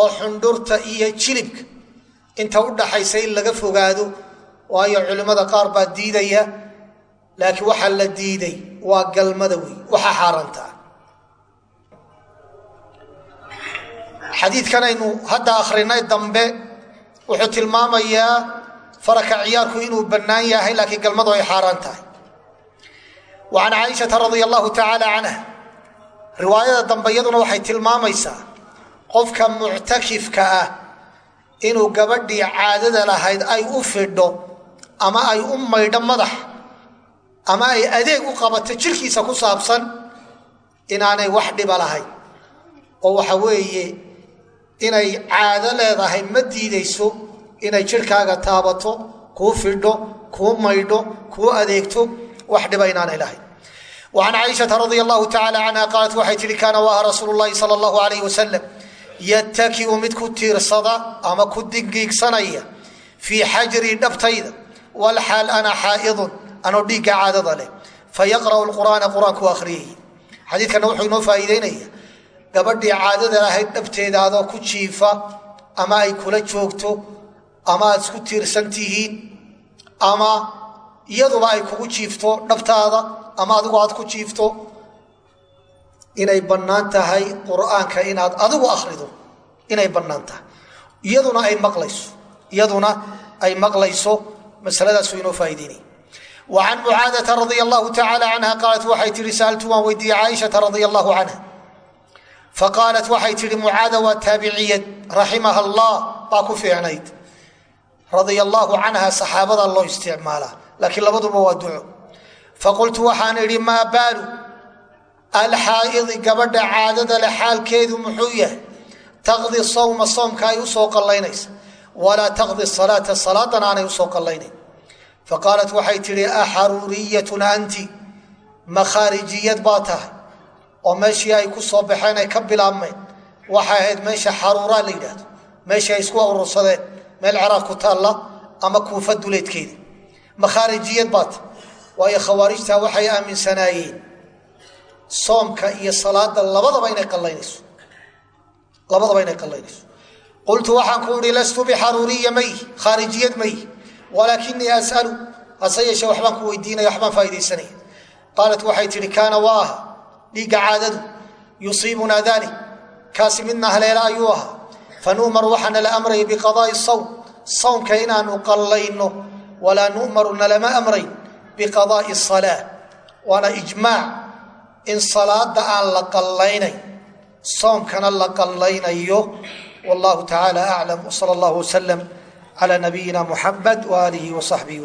oo xundhurta iyo jilibka inta u dhaxaysa in laga fogaado. Waayo culimmada qaar baa diidaya laakiin waxaa la diiday waa galmada wey waxaa xaaraantaa xadiidkan aynu hadda akhrinay dambe wuxuu tilmaamayaa faraka ciyaarku inuu bannaan yahay laakiin galmadu ay xaaraan tahay. Wa can caaishata radia allahu tacaala canha riwaayada dambe iyaduna waxay tilmaamaysaa qofka muctakifka ah inuu gabadhii caadada lahayd ay u fidho ama ay u maydho madax ama ay adeeg u qabato jirkiisa ku saabsan inaanay wax dhiba lahayn. Oo waxa weeye inay caado leedahay ma diidayso inay jirkaaga taabato kuu fidho kuu maydho kuu adeegto wax dhiba inaanay lahayn an caiشhaa radi alahu taala anha qaalat waxay tihi kaana waha rasuul lahi sal اlahu alayh wasalam yatakiu mid ku tiirsada ama ku digiigsanaya fii xajrii dhabtayda wlxaal ana xaaidun anoo dhiigga caadada leh fayaqra'u qur'aana qur'aanku akhriyay xadiikana wuxuu inoo faaideynaya gabadhii caadada lahayd dhabteeda adoo ku jiifa ama ay kula joogto ama aad isku tiirsan tihiin ama iyaduba ay kugu jiifto dhabtaada ama adigu aad ku jiifto inay bannaan tahay qur'aanka inaad adigu akhrido inay bannaan tahay. Iyaduna ay maqlayso iyaduna ay maqlayso masaladaasuu inoo faa'ideynaya wa can mucaadata radia allahu tacaala canha qaalat waxay tihi sa'altu waan weydiiyey caaishata radia faqaalat waxay tihi mucaada waa taabiciyad raximaha allah baa ku fiicnayd radia allaahu canha saxaabada loo isticmaalaa laakiin labaduba waa duco faqultu waxaan idhi maa baalu alxaa'idi gabadha caadada le xaalkeedu muxuu yahay taqdi sawma soomka ay u soo qallaynaysa walaa taqdi salaata salaadan aanay u soo qallaynayn faqaalat waxay tidhi axaruuriyatun anti makhaarijiyad baa tahay oo meeshii ay ku soo baxeen ay ka bilaabmeen. Waxay ahayd meesha xaruuraa la yidhaahdo. Meeshii ay isku urursadeen meel ciraaq ku taalla ama kuufa duleedkeeda. Makhaarijiyad baa tahay waayo khawaarijta waxay aaminsanaayeen. Soomka iyo salaada labadaba inay qallaynayso labadaba inay qallaynayso qultu waxaan ku ihi lastu bixaruuriya may khaarijiyad may. Walaakinii as'alu. Hase yeeshee waxbaan ku weydiinaya waxbaan faa'idaysanaya qaalat waxay tihi kaana waa aha dhiigga caadadu yusiibunaa dalik kaasi midna haleela ayuu ahaa. Fanu'maru waxaana la amraya biqadaa'i sawm. Sawmka inaanu qallayno walaa nu'maru nalama amrayn biqadaa'i salaa. Waana ijmaac in salaada aan la qallaynayn. Soomkana la qallaynayo. Wallahu tacaala aclam wsala allahu wasalam cala nabiyina muxamed waaalihi wasaxbihi